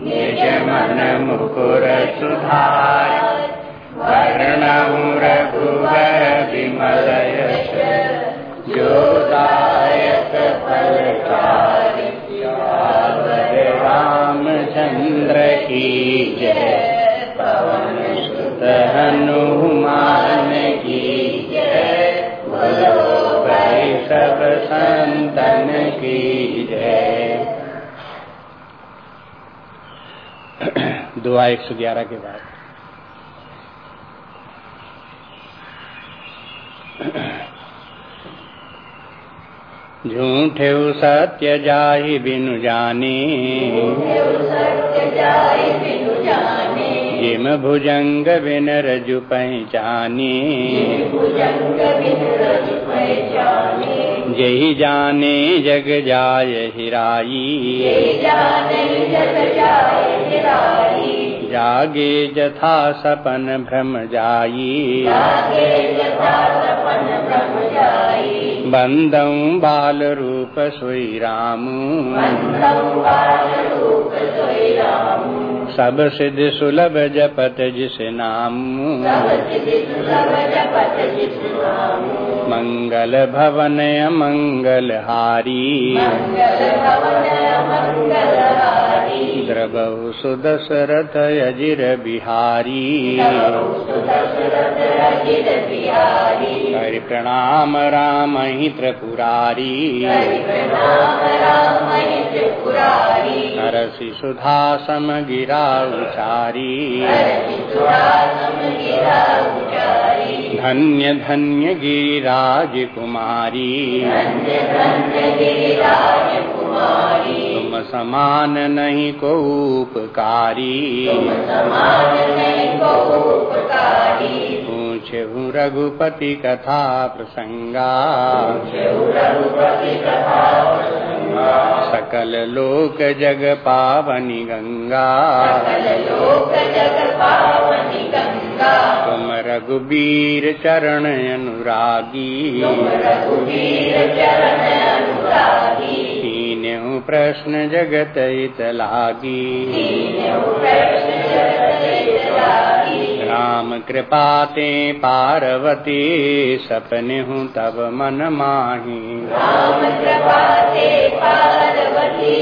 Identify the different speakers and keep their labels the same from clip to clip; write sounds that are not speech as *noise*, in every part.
Speaker 1: निज मन मुकुर सुधार रघुवर विमल यश जोदायक फलकार रामचंद्र की जय। पवन सुत हनुमान दुआ एक सौ ग्यारह के बाद। झूठे सत्य जाहि बिनु जाने। जिम भुजंग बिन रजु पहचाने। जही जाने जग जाय हिराई। जागे जथा सपन भ्रम जाई। बंदौ बाल रूप सोई रामू सब सिद्ध सुलभ जपत जिस नाम। मंगल भवन मंगल हारी। द्रबहु सुदशरथ अजिर बिहारी हरि प्रणाम राम ही त्रिपुरारी नरसि सुधा सम गिरा उचारी धन्य धन्य गिरिराज कुमारी समान नहीं को उपकारी। पूछे हूँ रघुपति कथा प्रसंगा। सकल लोक जग पावनी गंगा। तुम रघुबीर चरण अनुरागी। प्रश्न जगत हित लागी। राम कृपा ते पार्वती सपने हूँ तब मन माही।
Speaker 2: राम कृपा पार्वती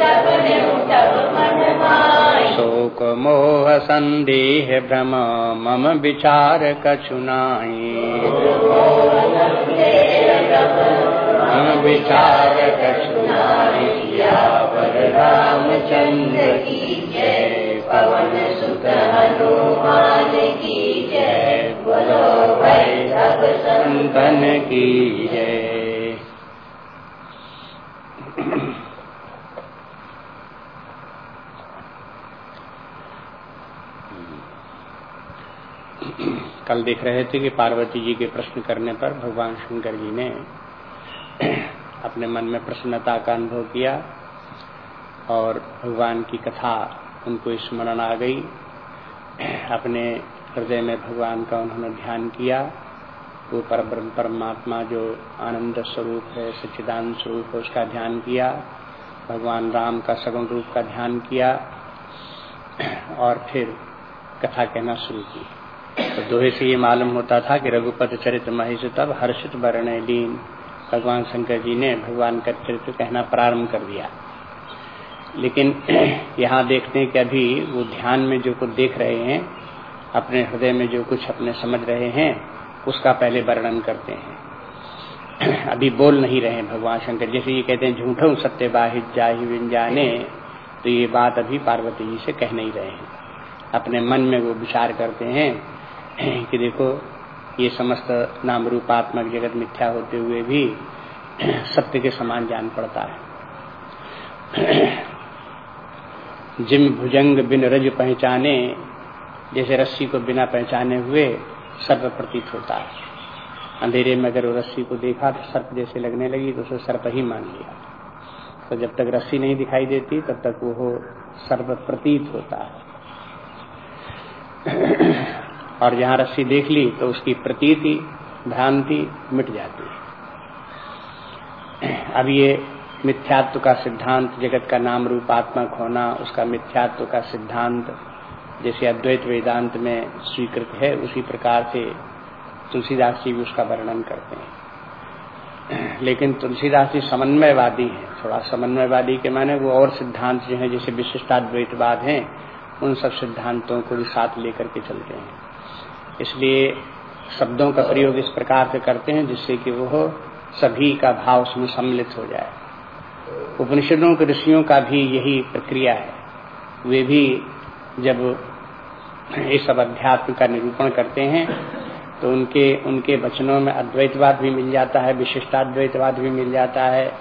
Speaker 2: सपने तब मन
Speaker 1: शोक मोह संदेह भ्रम मम विचार कछु पवन हनुमान की जय बोलो संतन की जय कल देख रहे थे कि पार्वती जी के प्रश्न करने पर भगवान शंकर जी ने अपने मन में प्रसन्नता का अनुभव किया और भगवान की कथा उनको स्मरण आ गई। अपने हृदय में भगवान का उन्होंने ध्यान किया। वो पर परमात्मा जो आनंद स्वरूप है, सच्चिदानंद स्वरूप है, उसका ध्यान किया। भगवान राम का सगुण रूप का ध्यान किया और फिर कथा कहना शुरू की। तो दोहे से ये मालूम होता था कि रघुपति चरित महिष तब हर्षित वर्ण लीन भगवान शंकर जी ने भगवान का चरित्र कहना प्रारंभ कर दिया। लेकिन *clears throat* यहाँ देखते हैं कि अभी वो ध्यान में जो कुछ देख रहे हैं, अपने हृदय में जो कुछ अपने समझ रहे हैं, उसका पहले वर्णन करते हैं। *clears throat* अभी बोल नहीं रहे भगवान शंकर। जैसे ये कहते हैं, झूठो सत्य बाहित जाहि विन जाने तो ये बात अभी पार्वती जी से कह नहीं रहे हैं। अपने मन में वो विचार करते हैं *clears throat* कि देखो ये समस्त नाम रूपात्मक जगत मिथ्या होते हुए भी *clears throat* सत्य के समान जान पड़ता है। *clears throat* जिम भुजंग बिन रज पहचाने, जैसे रस्सी को बिना पहचाने हुए सर्प प्रतीत होता है। अंधेरे में अगर वो रस्सी को देखा तो सर्प जैसे लगने लगी तो उसे सर्प ही मान लिया। तो जब तक रस्सी नहीं दिखाई देती, तब तक वो सर्प प्रतीत होता है। *clears throat* और जहाँ रस्सी देख ली तो उसकी प्रतीति, भ्रांति मिट जाती है। अब ये मिथ्यात्व का सिद्धांत, जगत का नाम रूप रूपात्मक होना, उसका मिथ्यात्व का सिद्धांत, जैसे अद्वैत वेदांत में स्वीकृत है, उसी प्रकार से तुलसीदास जी भी उसका वर्णन करते हैं। लेकिन तुलसीदास जी समन्वयवादी है, थोड़ा समन्वयवादी के माने वो और सिद्धांत जो है, जैसे विशिष्टाद्वैतवाद हैं, उन सब सिद्धांतों को भी साथ लेकर के चलते हैं। इसलिए शब्दों का प्रयोग इस प्रकार से करते हैं जिससे कि वो सभी का भाव उसमें सम्मिलित हो जाए। उपनिषदों के ऋषियों का भी यही प्रक्रिया है। वे भी जब इस सब अध्यात्म का निरूपण करते हैं तो उनके उनके वचनों में अद्वैतवाद भी मिल जाता है, विशिष्टाद्वैतवाद भी मिल जाता है,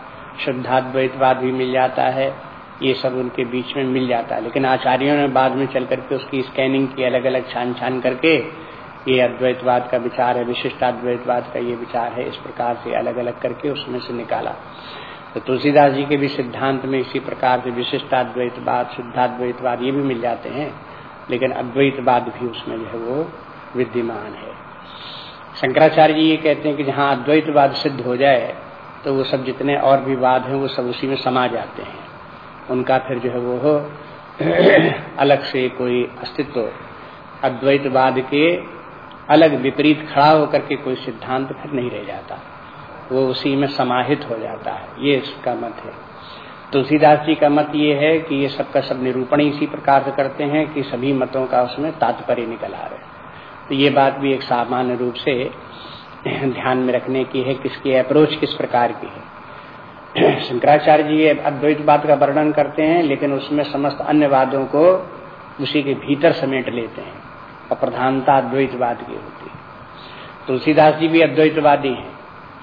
Speaker 1: शुद्धाद्वैतवाद भी मिल जाता है, ये सब उनके बीच में मिल जाता है। लेकिन आचार्यों ने बाद में चल करके उसकी स्कैनिंग की अलग अलग छान छान करके ये अद्वैतवाद का विचार है विशिष्टाद्वैतवाद का ये विचार है, इस प्रकार से अलग अलग करके उसमें से निकाला। तो तुलसीदास जी के भी सिद्धांत में इसी प्रकार से विशिष्टाद्वैतवाद शुद्धाद्वैतवाद ये भी मिल जाते हैं, लेकिन अद्वैतवाद भी उसमें जो है वो विद्यमान है। शंकराचार्य जी ये कहते हैं कि जहाँ अद्वैतवाद सिद्ध हो जाए तो वो सब जितने और भी वाद हैं, वो सब उसी में समा जाते हैं। उनका फिर जो है वो *clears throat* अलग से कोई अस्तित्व, अद्वैतवाद के अलग विपरीत खड़ा होकर के कोई सिद्धांत फिर नहीं रह जाता। वो उसी में समाहित हो जाता है। ये इसका मत है। तुलसीदास जी का मत ये है कि ये सबका सब निरूपण इसी प्रकार से करते हैं कि सभी मतों का उसमें तात्पर्य निकल आ रहा है। तो ये बात भी एक सामान्य रूप से ध्यान में रखने की है, किसकी अप्रोच किस प्रकार की है। शंकराचार्य जी अद्वैत बात का वर्णन करते हैं, लेकिन उसमें समस्त अन्य वादों को उसी के भीतर समेट लेते हैं। और प्रधानता अद्वैतवाद की होती है। तुलसीदास जी भी अद्वैतवादी हैं,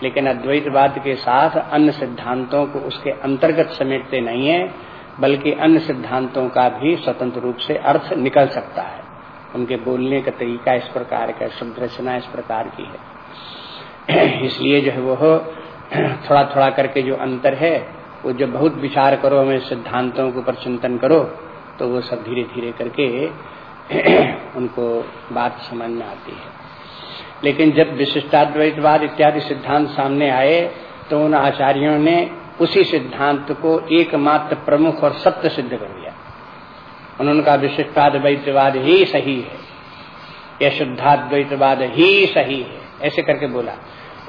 Speaker 1: लेकिन अद्वैतवाद के साथ अन्य सिद्धांतों को उसके अंतर्गत समेटते नहीं है, बल्कि अन्य सिद्धांतों का भी स्वतंत्र रूप से अर्थ निकल सकता है। उनके बोलने का तरीका इस प्रकार का शब्द रचना इस प्रकार की है। इसलिए जो है वो थोड़ा थोड़ा करके जो अंतर है, वो जब बहुत विचार करो, हमें सिद्धांतों के ऊपर चिंतन करो तो वो सब धीरे धीरे करके *clears throat* उनको बात समझ में आती है। लेकिन जब विशिष्टाद्वैतवाद इत्यादि सिद्धांत सामने आए तो उन आचार्यों ने उसी सिद्धांत को एकमात्र प्रमुख और सत्य सिद्ध कर दिया। उन्होंने कहा, विशिष्टाद्वैतवाद ही सही है। या शुद्धाद्वैतवाद ही सही है। ऐसे करके बोला।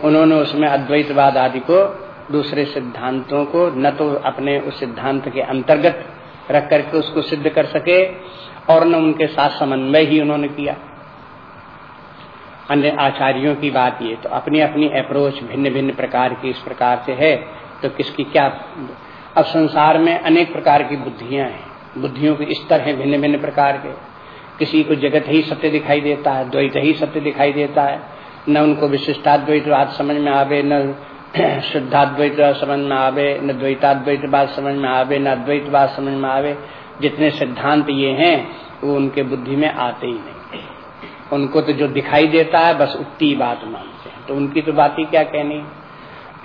Speaker 1: उन्होंने उसमें अद्वैतवाद आदि को, दूसरे सिद्धांतों को, न तो अपने उस सिद्धांत के अंतर्गत रख करके उसको सिद्ध कर सके और न उनके साथ समन्वय ही उन्होंने किया। अन्य आचार्यों की बात ये तो अपनी अपनी अप्रोच भिन्न भिन्न प्रकार की इस प्रकार से है तो किसकी क्या अब संसार में अनेक प्रकार की बुद्धियाँ हैं। बुद्धियों के स्तर हैं भिन्न भिन्न प्रकार के। किसी को जगत ही सत्य दिखाई देता है, द्वैत ही सत्य दिखाई देता है। न उनको विशिष्टाद्वैतवाद समझ में आवे, न *clears throat* शुद्धाद्वैतवाद समझ में आवे, न द्वैताद्वैतवाद समझ में आवे, न अद्वैतवाद समझ में आवे। जितने सिद्धांत ये हैं, वो उनके बुद्धि में आते ही नहीं। उनको तो जो दिखाई देता है, बस उतनी बात मानते हैं। तो उनकी तो बात ही क्या कहनी?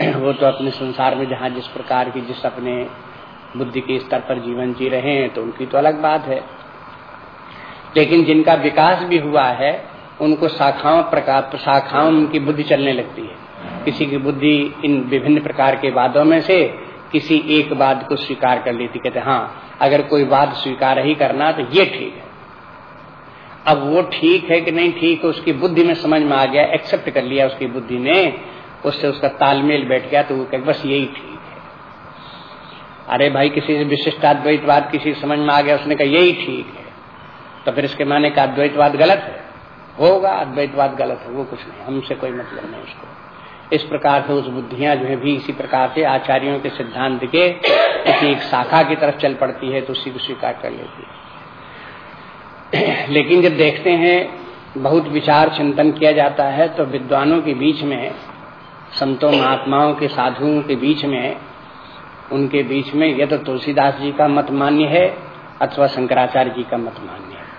Speaker 1: *clears throat* वो तो अपने संसार में जहाँ जिस प्रकार की जिस अपने बुद्धि के स्तर पर जीवन जी रहे हैं तो उनकी तो अलग बात है। लेकिन जिनका विकास भी हुआ है, उनको शाखाओं प्रकार, शाखाओं उनकी बुद्धि चलने लगती है। किसी की बुद्धि इन विभिन्न प्रकार के वादों में से किसी एक वाद को स्वीकार कर लेती, कहते हाँ अगर कोई वाद स्वीकार ही करना तो ये ठीक है। अब वो ठीक है कि नहीं ठीक है, उसकी बुद्धि में समझ में आ गया एक्सेप्ट कर लिया उसकी बुद्धि ने, उससे उसका तालमेल बैठ गया तो वो कहे, बस यही ठीक है। अरे भाई, किसी से विशिष्टाद्वैतवाद किसी समझ में आ गया, उसने कहा, यही ठीक है। तो फिर इसके माने का अद्वैतवाद गलत है? होगा, अद्वैतवाद गलत है, वो कुछ नहीं, हमसे कोई मतलब नहीं उसको। इस प्रकार से उस बुद्धियाँ जो है भी इसी प्रकार से आचार्यों के सिद्धांत के किसी एक शाखा की तरफ़ चल पड़ती है तो उसी को स्वीकार कर लेती है। *clears throat* लेकिन जब देखते हैं, बहुत विचार चिंतन किया जाता है तो विद्वानों के बीच में, संतों, महात्माओं के साधुओं के बीच में, उनके बीच में, यह तो तुलसीदास जी का मत मान्य है, अथवा शंकराचार्य जी का मत मान्य है।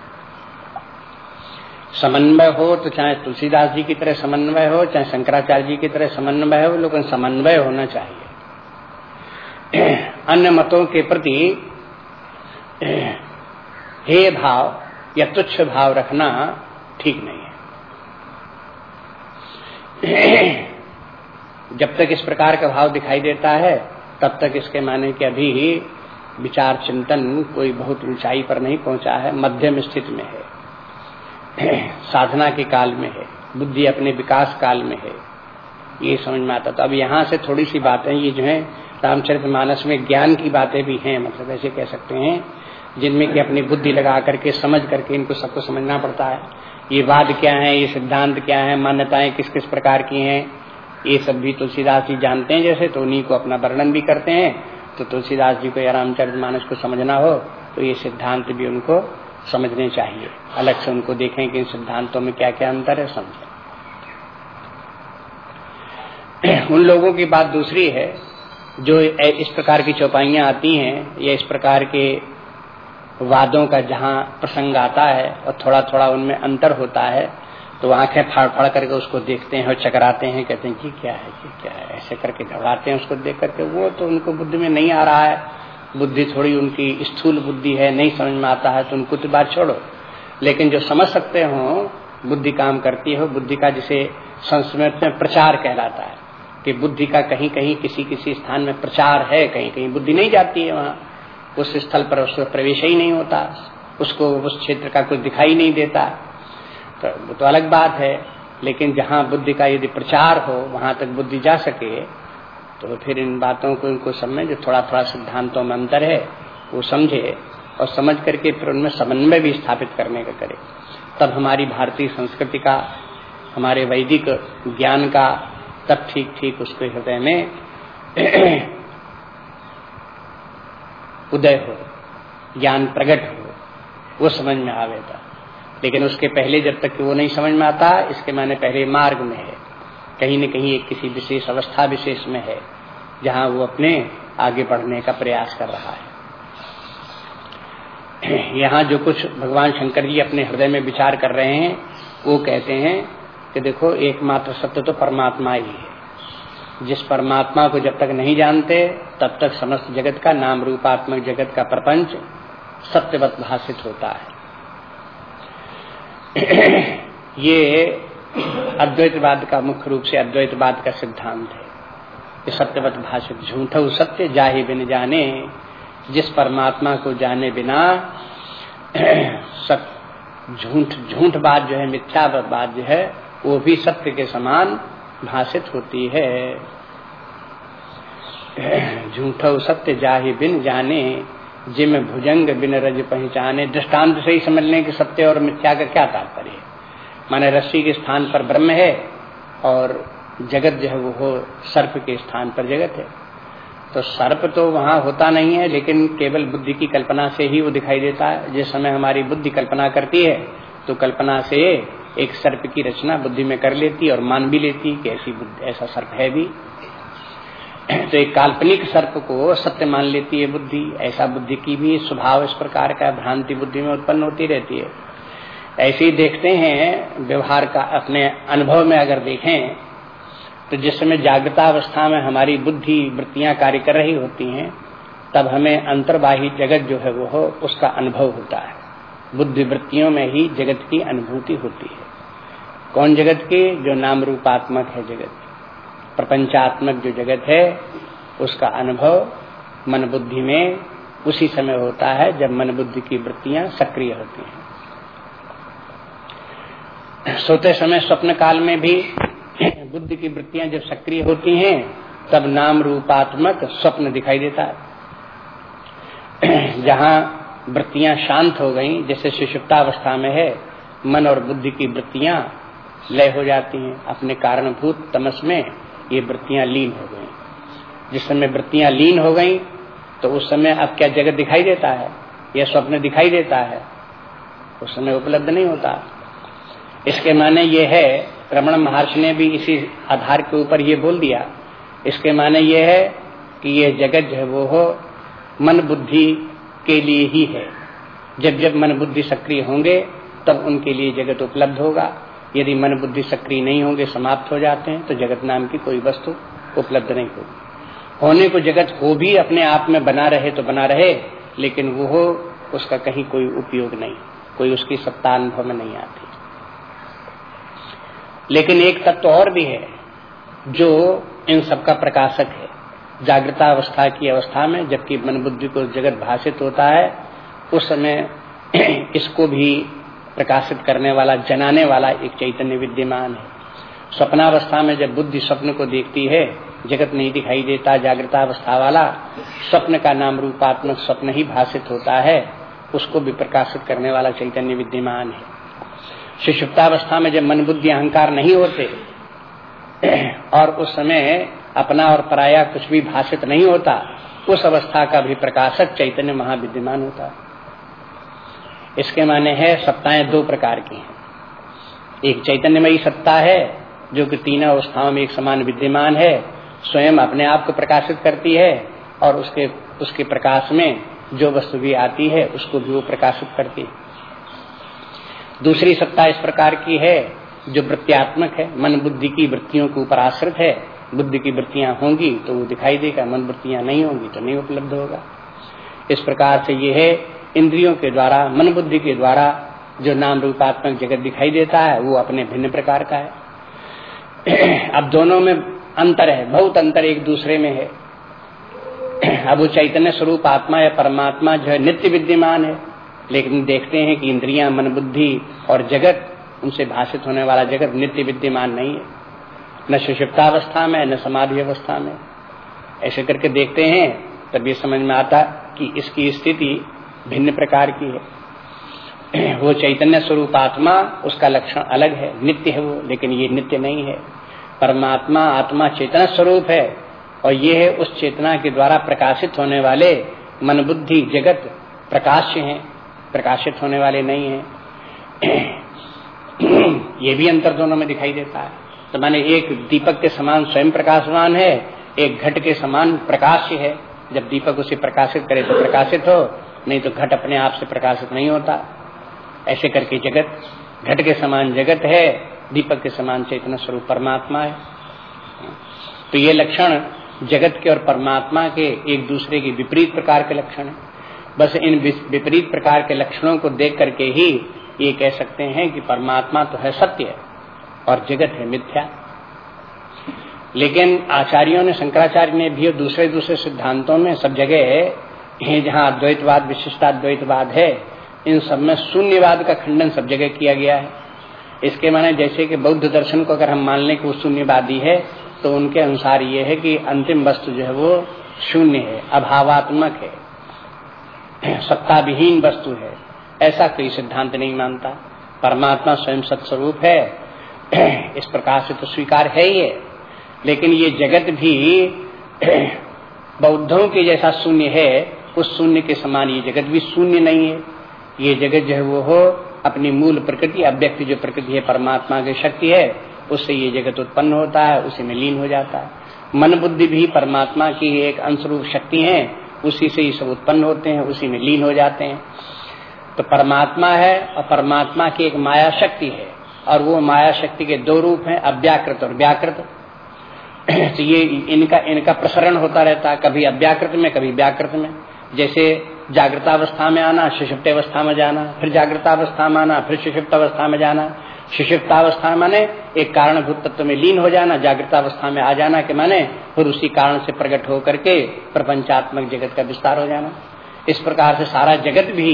Speaker 1: समन्वय हो तो चाहे तुलसीदास जी की तरह समन्वय हो, चाहे शंकराचार्य जी की तरह समन्वय हो, लेकिन समन्वय होना चाहिए। अन्य मतों के प्रति हे भाव या तुच्छ भाव रखना ठीक नहीं है। जब तक इस प्रकार का भाव दिखाई देता है, तब तक इसके माने कि अभी विचार चिंतन कोई बहुत ऊंचाई पर नहीं पहुँचा है, मध्यम स्थिति में है। साधना के काल में है, बुद्धि अपने विकास काल में है। ये समझ में आता तो अब यहाँ से थोड़ी सी बातें, ये जो है, रामचरित मानस में ज्ञान की बातें भी हैं मतलब ऐसे कह सकते हैं, जिनमें कि अपनी बुद्धि लगा करके, समझ करके इनको सबको समझना पड़ता है। ये वाद क्या है, ये सिद्धांत क्या है, मान्यताएँ किस किस प्रकार की हैं, ये सब भी तुलसीदास जी जानते हैं जैसे तो उन्हीं को अपना वर्णन भी करते हैं। तो तुलसीदास जी को या रामचरित मानस को समझना हो तो ये सिद्धांत भी उनको समझने चाहिए। अलग से उनको देखें कि इन सिद्धांतों में क्या क्या अंतर है, समझें। उन लोगों की बात दूसरी है, जो इस प्रकार की चौपाइयाँ आती हैं, या इस प्रकार के वादों का जहाँ प्रसंग आता है और थोड़ा थोड़ा उनमें अंतर होता है तो आँखें फाड़ फाड़ करके उसको देखते हैं और चकराते हैं, कहते हैं जी क्या है जी क्या है? ऐसे करके घबराते हैं उसको देख करके। वो तो उनको बुद्धि में नहीं आ रहा है। बुद्धि थोड़ी उनकी स्थूल बुद्धि है, नहीं समझ में आता है तो उनको तो बात छोड़ो। लेकिन जो समझ सकते हो, बुद्धि काम करती हो, बुद्धि का जिसे संस्कृत में प्रचार कहलाता है, कि बुद्धि का कहीं कहीं किसी किसी स्थान में प्रचार है कहीं कहीं बुद्धि नहीं जाती है वहाँ। उस स्थल पर उसको प्रवेश ही नहीं होता, उसको, उस क्षेत्र का कुछ दिखाई नहीं देता। तो वो तो अलग बात है, लेकिन जहाँ बुद्धि का यदि प्रचार हो, वहाँ तक बुद्धि जा सके तो फिर इन बातों को, इनको समझ, जो थोड़ा थोड़ा सिद्धांतों में अंतर है, वो समझे और समझ करके फिर उनमें समन्वय भी स्थापित करने का करे। तब हमारी भारतीय संस्कृति का, हमारे वैदिक ज्ञान का, तब ठीक ठीक उसके हृदय में उदय हो, ज्ञान प्रकट हो, वो समझ में आवेगा लेकिन उसके पहले जब तक कि वो नहीं समझ में आता, इसके माने पहले मार्ग में है। कहीं न कहीं एक किसी विशेष अवस्था विशेष में है, जहाँ वो अपने आगे बढ़ने का प्रयास कर रहा है। यहाँ जो कुछ भगवान शंकर जी अपने हृदय में विचार कर रहे हैं, वो कहते हैं कि देखो, एकमात्र सत्य तो परमात्मा ही है। जिस परमात्मा को जब तक नहीं जानते, तब तक समस्त जगत का नाम रूपात्मक जगत का प्रपंच सत्यवत भाषित होता है। *clears throat* ये अद्वैतवाद का मुख्य रूप से अद्वैतवाद का सिद्धांत है। कि सत्यवत भाषित झूठ सत्य जाहि बिन जाने, जिस परमात्मा को जाने बिना *clears throat* झूठ झूठ बात जो है मिथ्या बात जो है, वो भी सत्य के समान भाषित होती है। *clears throat* झूठ सत्य जाहि बिन जाने, जिम भुजंग बिन रज पहचाने, दृष्टांत से ही समझ लें कि सत्य और मिथ्या का क्या तात्पर्य है। माने रस्सी के स्थान पर ब्रह्म है और जगत जो है वो हो सर्प के स्थान पर जगत है। तो सर्प तो वहाँ होता नहीं है, लेकिन केवल बुद्धि की कल्पना से ही वो दिखाई देता है। जिस समय हमारी बुद्धि कल्पना करती है तो कल्पना से एक सर्प की रचना बुद्धि में कर लेती और मान भी लेती कि ऐसी ऐसा सर्प है भी। तो एक काल्पनिक सर्प को सत्य मान लेती है बुद्धि। ऐसा बुद्धि की भी स्वभाव इस प्रकार का भ्रांति बुद्धि में उत्पन्न होती रहती है। ऐसे ही देखते हैं, व्यवहार का अपने अनुभव में अगर देखें तो जिस समय जागृता अवस्था में हमारी बुद्धि वृत्तियाँ कार्य कर रही होती हैं, तब हमें अंतर्बाही जगत जो है वो हो, उसका अनुभव होता है। बुद्धि वृत्तियों में ही जगत की अनुभूति होती है। कौन जगत की? जो नाम रूपात्मक है जगत। प्रपंचात्मक जो जगत है, उसका अनुभव मन बुद्धि में उसी समय होता है, जब मन बुद्धि की वृत्तियाँ सक्रिय होती हैं। सोते समय स्वप्न काल में भी बुद्धि की वृत्तियाँ जब सक्रिय होती हैं, तब नाम रूपात्मक स्वप्न दिखाई देता है। जहाँ वृत्तियाँ शांत हो गई, जैसे सुषुप्तावस्था में है, मन और बुद्धि की वृत्तियाँ लय हो जाती हैं। अपने कारणभूत तमस में ये वृत्तियाँ लीन हो गई। जिस समय वृत्तियाँ लीन हो गई तो उस समय अब क्या जगत दिखाई देता है? यह स्वप्न दिखाई देता है? उस समय उपलब्ध नहीं होता। इसके माने ये है, रमण महर्षि ने भी इसी आधार के ऊपर ये बोल दिया। इसके माने ये है कि ये जगत जो है वो हो, मन बुद्धि के लिए ही है। जब जब मन बुद्धि सक्रिय होंगे, तब उनके लिए जगत उपलब्ध होगा। यदि मन बुद्धि सक्रिय नहीं होंगे, समाप्त हो जाते हैं तो जगत नाम की कोई वस्तु उपलब्ध नहीं होगी। होने को जगत हो भी अपने आप में बना रहे तो बना रहे, लेकिन वो हो, उसका कहीं कोई उपयोग नहीं। कोई उसकी सत्ता अनुभव में नहीं आती। लेकिन एक तत्व और भी है, जो इन सबका प्रकाशक है। जागृता अवस्था की अवस्था में, जबकि मन बुद्धि को जगत भाषित होता है, उस समय *clears throat* इसको भी प्रकाशित करने वाला, जनाने वाला एक चैतन्य विद्यमान है। स्वप्नावस्था में जब बुद्धि स्वप्न को देखती है, जगत नहीं दिखाई देता, जागृता अवस्था वाला, स्वप्न का नाम रूपात्मक स्वप्न ही भाषित होता है, उसको भी प्रकाशित करने वाला चैतन्य विद्यमान है। सुषुप्तावस्था में जब मन बुद्धि अहंकार नहीं होते, और उस समय अपना और पराया कुछ भी भाषित नहीं होता, उस अवस्था का भी प्रकाशक चैतन्य महाविद्यमान होता है। इसके माने है सत्ताएँ दो प्रकार की हैं। एक चैतन्यमयी सत्ता है, जो कि तीनों अवस्थाओं में एक समान विद्यमान है, स्वयं अपने आप को प्रकाशित करती है, और उसके उसके प्रकाश में जो वस्तु भी आती है, उसको भी वो प्रकाशित करती है। दूसरी सत्ता इस प्रकार की है, जो वृत्तियात्मक है। मन बुद्धि की वृत्तियों के ऊपर आश्रित है। बुद्धि की वृत्तियाँ होंगी तो वो दिखाई देगा। मन वृत्तियाँ नहीं होंगी तो नहीं उपलब्ध होगा। इस प्रकार से ये है, इंद्रियों के द्वारा, मन बुद्धि के द्वारा जो नाम रूपात्मक जगत दिखाई देता है, वो अपने भिन्न प्रकार का है। *clears throat* अब दोनों में अंतर है, बहुत अंतर एक दूसरे में है। *clears throat* अब वो चैतन्य स्वरूप आत्मा या परमात्मा जो है, नित्य विद्यमान है। लेकिन देखते हैं कि इंद्रियाँ, मन, बुद्धि और जगत, उनसे भाषित होने वाला जगत नित्य विद्यमान नहीं है। न सुषिप्तावस्था में, न समाधि अवस्था में। ऐसे करके देखते हैं, तब ये समझ में आता कि इसकी स्थिति भिन्न प्रकार की है। वो चैतन्य स्वरूप आत्मा, उसका लक्षण अलग है, नित्य है वो, लेकिन ये नित्य नहीं है। परमात्मा, आत्मा चेतना स्वरूप है, और ये है उस चेतना के द्वारा प्रकाशित होने वाले मन, बुद्धि, जगत प्रकाश्य हैं। प्रकाशित होने वाले नहीं है। *clears throat* ये भी अंतर दोनों में दिखाई देता है। तो माने एक दीपक के समान स्वयं प्रकाशवान है, एक घट के समान प्रकाश है। जब दीपक उसे प्रकाशित करे तो प्रकाशित हो, नहीं तो घट अपने आप से प्रकाशित नहीं होता। ऐसे करके जगत, घट के समान जगत है, दीपक के समान चेतना स्वरूप परमात्मा है। तो ये लक्षण जगत के और परमात्मा के एक दूसरे के विपरीत प्रकार के लक्षण है। बस इन विपरीत प्रकार के लक्षणों को देख करके ही ये कह सकते हैं कि परमात्मा तो है सत्य और जगत है मिथ्या। लेकिन आचार्यों ने, शंकराचार्य ने भी दूसरे दूसरे सिद्धांतों में सब जगह है जहाँ अद्वैतवाद, विशिष्टाद्वैतवाद है, इन सब में शून्यवाद का खंडन सब जगह किया गया है। इसके माने जैसे कि बौद्ध दर्शन को अगर हम मान लें कि वो शून्यवादी है तो उनके अनुसार ये है कि अंतिम वस्तु जो है वो शून्य है, अभावात्मक है। सत्ता विहीन वस्तु है। ऐसा कोई सिद्धांत नहीं मानता। परमात्मा स्वयं सत्स्वरूप है। *clears throat* इस प्रकार से तो स्वीकार है ही है। लेकिन ये जगत भी *clears throat* बौद्धों के जैसा शून्य है, उस शून्य के समान ये जगत भी शून्य नहीं है। ये जगत जो है वो हो, अपनी मूल प्रकृति, अव्यक्त जो प्रकृति है, परमात्मा की शक्ति है, उससे ये जगत उत्पन्न होता है, उसी में लीन हो जाता है। मन बुद्धि भी परमात्मा की एक अंशरूप शक्ति है उसी से ये सब उत्पन्न होते हैं, उसी में लीन हो जाते हैं। तो परमात्मा है और परमात्मा की एक माया शक्ति है और वो माया शक्ति के दो रूप हैं, अव्याकृत और व्याकृत। *clears throat* तो ये इनका इनका प्रसरण होता रहता है, कभी अव्याकृत में, कभी व्याकृत में। जैसे जागृतावस्था में आना, सुषुप्त अवस्था में जाना, फिर जागृतावस्था में आना, फिर सुषुप्त अवस्था में जाना। सुषुप्तावस्था माने, एक कारणभूत तत्व में लीन हो जाना, जागृतावस्था में आ जाना के माने, फिर उसी कारण से प्रकट होकर के प्रपंचात्मक जगत का विस्तार हो जाना। इस प्रकार से सारा जगत भी,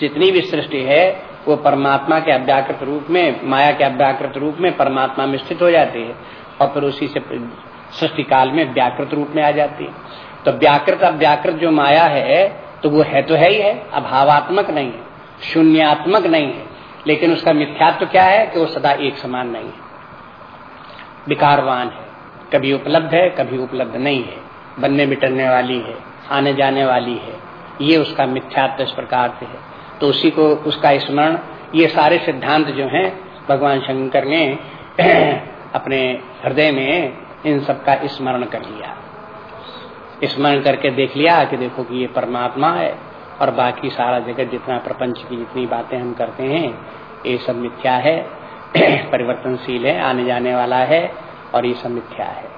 Speaker 1: जितनी भी सृष्टि है, वो परमात्मा के अव्याकृत रूप में, माया के अव्याकृत रूप में परमात्मा में स्थित हो जाती है और फिर उसी से सृष्टि काल में व्याकृत रूप में आ जाती है। तो व्याकृत अव्याकृत जो माया है तो वो है तो है ही है, अभावात्मक नहीं है, शून्यात्मक नहीं है। लेकिन उसका मिथ्यात्व तो क्या है कि वो सदा एक समान नहीं है। विकारवान है। कभी उपलब्ध है, कभी उपलब्ध नहीं है। बनने मिटने वाली है, आने जाने वाली है। ये उसका मिथ्यात्व इस प्रकार से है। तो उसी को, उसका स्मरण, ये सारे सिद्धांत जो हैं, भगवान शंकर ने *clears throat* अपने हृदय में इन सब का स्मरण कर लिया। स्मरण करके देख लिया कि देखो कि ये परमात्मा है। और बाकी सारा जगत जितना प्रपंच की जितनी बातें हम करते हैं, ये सब मिथ्या है, *clears throat* परिवर्तनशील है, आने जाने वाला है, और ये सब मिथ्या है।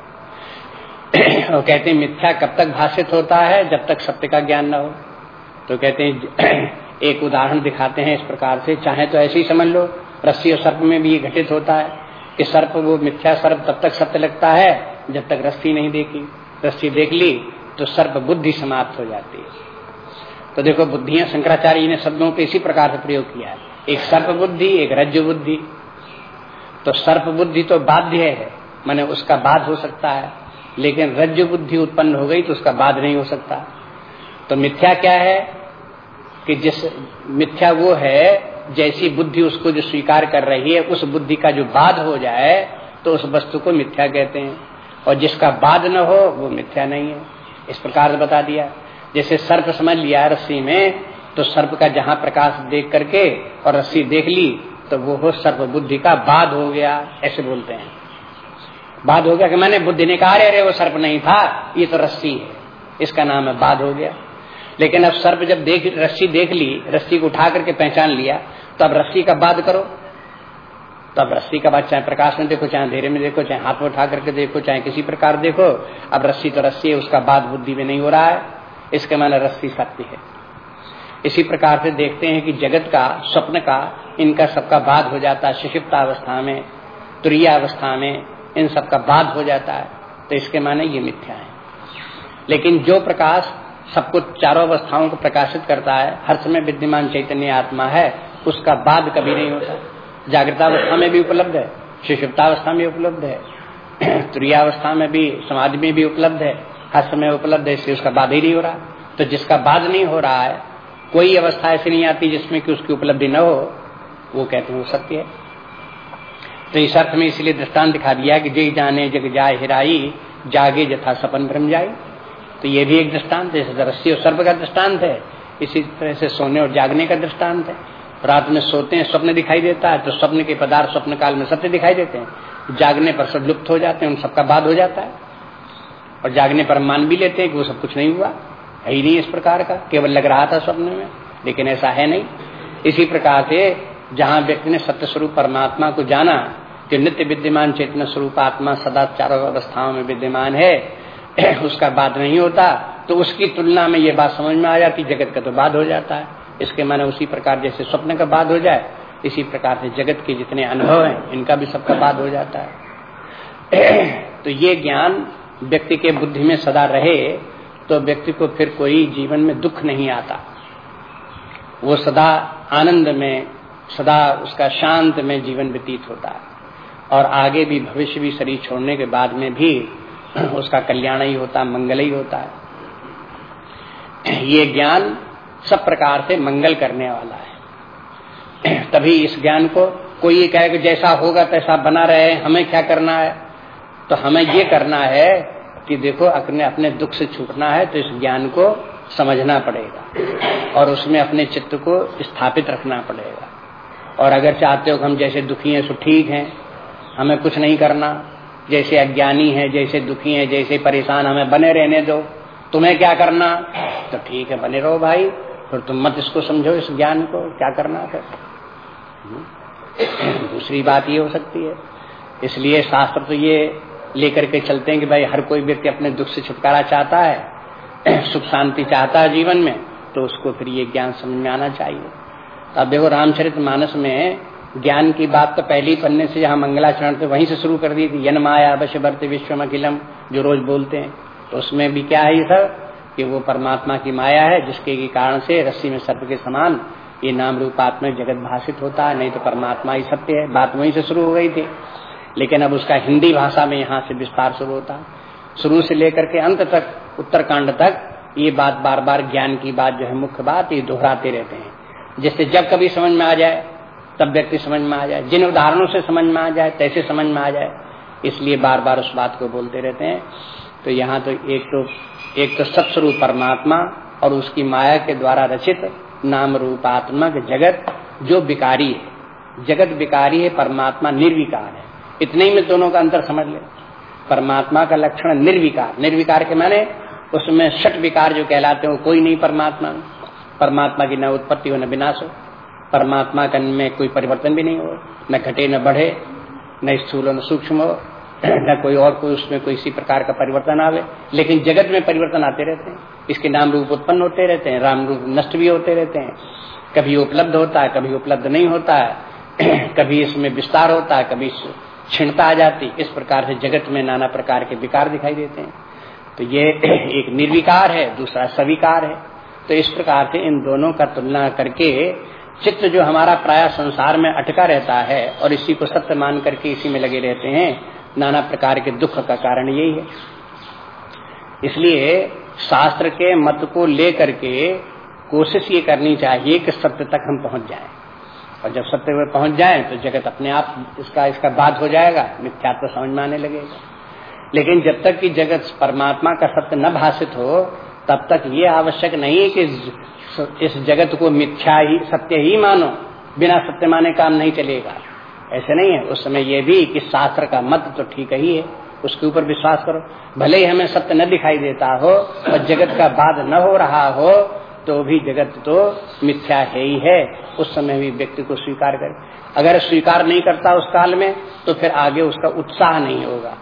Speaker 1: *clears throat* वो कहते हैं, मिथ्या कब तक भाषित होता है? जब तक सत्य का ज्ञान न हो। तो कहते हैं, *clears throat* एक उदाहरण दिखाते हैं इस प्रकार से, चाहे तो ऐसे ही समझ लो, रस्सी और सर्प में भी ये घटित होता है कि सर्प, वो मिथ्या सर्प तब तक सत्य लगता है, जब तक रस्सी नहीं देखी। रस्सी देख ली तो सर्प बुद्धि समाप्त हो जाती है। तो देखो बुद्धियाँ शंकराचार्य ने शब्दों को इसी प्रकार से प्रयोग किया है। एक सर्प बुद्धि एक रज्जु बुद्धि तो सर्प बुद्धि तो बाध्य है, माने उसका बाध हो सकता है, लेकिन रज्जु बुद्धि उत्पन्न हो गई तो उसका बाध नहीं हो सकता। तो मिथ्या क्या है कि जिस मिथ्या वो है, जैसी बुद्धि उसको जो स्वीकार कर रही है, उस बुद्धि का जो बाद हो जाए तो उस वस्तु को मिथ्या कहते हैं। और जिसका बाद न हो, वो मिथ्या नहीं है। इस प्रकार से बता दिया। जैसे सर्प समझ लिया रस्सी में तो सर्प का जहाँ प्रकाश देख करके और रस्सी देख ली तो वो हो सर्प बुद्धि का बाद हो गया, ऐसे बोलते हैं। बाद हो गया कि मैंने बुद्धि ने कहा, अरे वो सर्प नहीं था, ये तो रस्सी है। इसका नाम है बाद हो गया। लेकिन अब सर्प जब देख, रस्सी देख ली, रस्सी को उठा करके पहचान लिया तो अब रस्सी का बाद करो। तो अब रस्सी का बाद चाहे प्रकाश में देखो, चाहे अंधेरे में देखो, चाहे हाथ में उठा करके देखो, चाहे किसी प्रकार देखो, अब रस्सी तो रस्सी है, उसका बाद बुद्धि में नहीं हो रहा है। इसके माने रस्सी शक्ति है। इसी प्रकार से देखते हैं कि जगत का, स्वप्न का, इनका सबका बाद हो जाता है शिक्षिप्ता अवस्था में, तुरीय अवस्था में, इन सबका बाद हो जाता है। तो इसके माने ये मिथ्या है। लेकिन जो प्रकाश सबको चारों अवस्थाओं को प्रकाशित करता है, हर समय विद्यमान चैतन्य आत्मा है, उसका बाद कभी नहीं होता। जागृतावस्था में भी उपलब्ध है शिशुप्तावस्था में उपलब्ध है *clears throat* तुरियावस्था में भी, समाधि में भी उपलब्ध है। हर समय उपलब्ध है, इसलिए उसका बाद ही नहीं हो रहा। तो जिसका बाद नहीं हो रहा है, कोई अवस्था ऐसी नहीं आती जिसमें कि उसकी उपलब्धि न हो, वो कहते हैं सत्य है। तो इस अर्थ में इसलिए दृष्टांत दिखा दिया कि जय जाने, जग जाए हिराई, जागे जथा सपन भ्रम जाए तो ये भी एक दृष्टांत है जैसे रस्सी और सर्प का दृष्टांत है। इसी तरह से सोने और जागने का दृष्टांत है। रात में सोते हैं, स्वप्न दिखाई देता है तो स्वप्न के पदार्थ स्वप्न काल में सत्य दिखाई देते हैं। जागने पर सब लुप्त हो जाते हैं, उन सबका बाद हो जाता है। और जागने पर मान भी लेते हैं कि वो सब कुछ नहीं हुआ। है ही नहीं इस प्रकार का। केवल लग रहा था स्वप्न में। लेकिन ऐसा है नहीं। इसी प्रकार से जहाँ व्यक्ति ने सत्य स्वरूप परमात्मा को जाना, कि नित्य विद्यमान चेतन स्वरूप आत्मा सदा चारों अवस्थाओं में विद्यमान है, *clears throat* उसका बाद नहीं होता तो उसकी तुलना में ये बात समझ में आ जाती, जगत का तो बाद हो जाता है। इसके माने उसी प्रकार जैसे स्वप्न का बाद हो जाए, इसी प्रकार से जगत के जितने अनुभव हैं, इनका भी सबका बाद हो जाता है। *clears throat* तो ये ज्ञान व्यक्ति के बुद्धि में सदा रहे तो व्यक्ति को फिर कोई जीवन में दुख नहीं आता। वो सदा आनंद में, सदा उसका शांत में जीवन व्यतीत होता है। और आगे भी, भविष्य भी शरीर छोड़ने के बाद में भी *clears throat* उसका कल्याण ही होता, मंगल ही होता है। *clears throat* ये ज्ञान सब प्रकार से मंगल करने वाला है। *clears throat* तभी इस ज्ञान को कोई ये कहे कि जैसा होगा, तैसा बना रहे, हमें क्या करना है? तो हमें ये करना है कि देखो अपने अपने दुख से छूटना है तो इस ज्ञान को समझना पड़ेगा और उसमें अपने चित्त को स्थापित रखना पड़ेगा। और अगर चाहते हो कि हम जैसे दुखी हैं, सो ठीक हैं। हमें कुछ नहीं करना। जैसे अज्ञानी है, जैसे दुखी है, जैसे परेशान हमें बने रहने दो। तुम्हें क्या करना? तो ठीक है, बने रहो भाई। फिर तुम मत इसको समझो, इस ज्ञान को। क्या करना फिर? हम्म। दूसरी बात ये हो सकती है। इसलिए शास्त्र तो ये लेकर के चलते हैं कि भाई हर कोई व्यक्ति अपने दुख से छुटकारा चाहता है, *clears throat* सुख शांति चाहता है जीवन में तो उसको फिर ये ज्ञान समझ में आना चाहिए। अब देखो रामचरित मानस में ज्ञान की बात तो पहली पन्ने से जहाँ मंगलाचरण थे वहीं से शुरू कर दी थी, यन माया अवश्य भरते विश्व अखिलम, जो रोज बोलते हैं। तो उसमें भी क्या है सब? कि वो परमात्मा की माया है, जिसके कारण से रस्सी में सर्प के समान ये नाम रूपात्मक जगत भाषित होता है, नहीं तो परमात्मा ही सत्य है। बात वहीं से शुरू हो गई थी। लेकिन अब उसका हिंदी भाषा में यहाँ से विस्तार शुरू होता। शुरू से लेकर के अंत तक, उत्तरकांड तक, ये बात बार बार ज्ञान की बात जो है मुख्य बात, ये दोहराते रहते हैं। जिससे जब कभी समझ में आ जाए, तब व्यक्ति समझ में आ जाए। जिन उदाहरणों से समझ में आ जाए, तैसे समझ में आ जाए। इसलिए बार बार उस बात को बोलते रहते हैं। तो यहाँ तो एक तो एक तो सत्स्वरूप परमात्मा और उसकी माया के द्वारा रचित नाम रूपात्मक जगत जो विकारी है। जगत विकारी है, परमात्मा निर्विकार है। इतने ही में दोनों का अंतर समझ ले। परमात्मा का लक्षण निर्विकार। निर्विकार के माने उसमें षट विकार जो कहलाते हैं कोई नहीं परमात्मा। परमात्मा की न उत्पत्ति हो, न विनाश हो। परमात्मा का में कोई परिवर्तन भी नहीं हो। न घटे, न बढ़े, न स्थूल न सूक्ष्म हो। न कोई और कोई उसमें कोई इसी प्रकार का परिवर्तन आवे। लेकिन जगत में परिवर्तन आते रहते हैं। इसके नाम रूप उत्पन्न होते रहते हैं, राम रूप नष्ट भी होते रहते हैं। कभी उपलब्ध होता है, कभी उपलब्ध नहीं होता है। *clears throat* कभी इसमें विस्तार होता है, कभी क्षीणता आ जाती, इस प्रकार से जगत में नाना प्रकार के विकार दिखाई देते हैं। तो ये *clears throat* एक निर्विकार है, दूसरा सविकार है। तो इस प्रकार से इन दोनों का तुलना करके चित्त जो हमारा प्राय संसार में अटका रहता है और इसी को सत्य मान करके इसी में लगे रहते हैं, नाना प्रकार के दुख का कारण यही है। इसलिए शास्त्र के मत को लेकर के कोशिश ये करनी चाहिए कि सत्य तक हम पहुँच जाएँ। और जब सत्य में पहुँच जाए तो जगत अपने आप इसका इसका बात हो जाएगा, मिथ्यात्व तो समझ में आने लगेगा। लेकिन जब तक कि जगत परमात्मा का सत्य न भाषित हो, तब तक ये आवश्यक नहीं है कि इस जगत को मिथ्या ही, सत्य ही मानो, बिना सत्य माने काम नहीं चलेगा। ऐसे नहीं है। उस समय ये भी कि शास्त्र का मत तो ठीक ही है। उसके ऊपर विश्वास करो। भले ही हमें सत्य न दिखाई देता हो और जगत का बाद न हो रहा हो तो भी जगत तो मिथ्या है ही है। उस समय भी व्यक्ति को स्वीकार करे अगर स्वीकार नहीं करता उस काल में तो फिर आगे उसका उत्साह नहीं होगा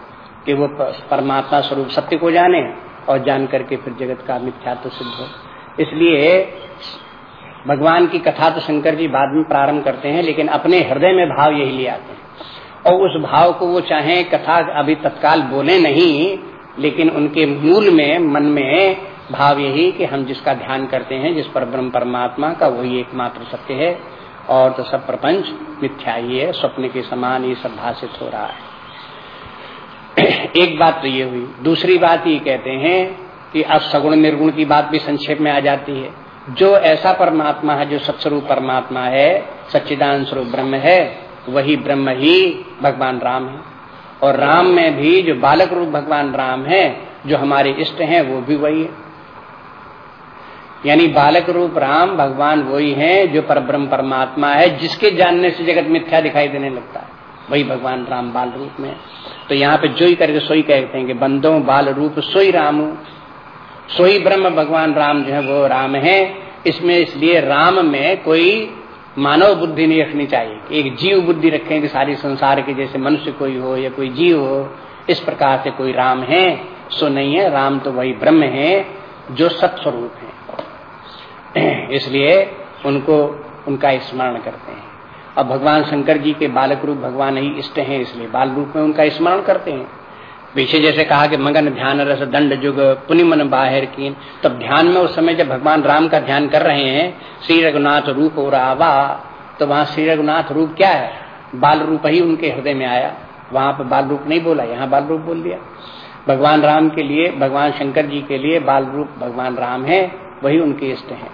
Speaker 1: कि वो परमात्मा स्वरूप सत्य को जाने और जान करके फिर जगत का मिथ्यात्व सिद्ध हो। इसलिए भगवान की कथा तो शंकर जी बाद में प्रारंभ करते हैं, लेकिन अपने हृदय में भाव यही ले आते हैं। और उस भाव को वो चाहे, कथा अभी तत्काल बोले नहीं, लेकिन उनके मूल में, मन में भाव यही कि हम जिसका ध्यान करते हैं, जिस पर ब्रह्म परमात्मा का वही एकमात्र सत्य है, और तो सब प्रपंच मिथ्या ही है, स्वप्न के समान ये सब भाषित हो रहा है। *clears throat* एक बात तो ये हुई। दूसरी बात ये कहते हैं कि अब सगुण निर्गुण की बात भी संक्षेप में आ जाती है। जो ऐसा परमात्मा है, जो सत्स्वरूप परमात्मा है, सच्चिदान स्वरूप ब्रह्म है, वही ब्रह्म ही भगवान राम है। और राम में भी जो बालक रूप भगवान राम है, जो हमारे इष्ट हैं, वो भी वही है। यानी बालक रूप राम भगवान वही है जो पर ब्रह्म परमात्मा है, जिसके जानने से जगत मिथ्या दिखाई देने लगता है। वही भगवान राम बाल रूप में तो यहाँ पे जो ही करके सोई कहते हैं कि बंदो, बाल रूप सोई राम सोई ब्रह्म भगवान राम जो है वो राम है। इसमें इसलिए राम में कोई मानव बुद्धि नहीं रखनी चाहिए। एक जीव बुद्धि रखें कि सारी संसार के जैसे मनुष्य कोई हो या कोई जीव हो, इस प्रकार से कोई राम है। सो नहीं है, राम तो वही ब्रह्म है जो सत्स्वरूप है। इसलिए उनको, उनका स्मरण करते हैं। और भगवान शंकर जी के बालक रूप भगवान ही इष्ट हैं, इसलिए बाल रूप में उनका स्मरण करते हैं। पीछे जैसे कहा कि मगन ध्यान रस दंड जुग पुनिमन बाहर की तब ध्यान में उस समय जब भगवान राम का ध्यान कर रहे हैं, श्री रघुनाथ रूप और आवा तो वहाँ श्री रघुनाथ रूप क्या है? बाल रूप ही उनके हृदय में आया। वहाँ पर बाल रूप नहीं बोला, यहाँ बाल रूप बोल दिया। भगवान राम के लिए, भगवान शंकर जी के लिए बाल रूप भगवान राम है। वही उनके इष्ट हैं।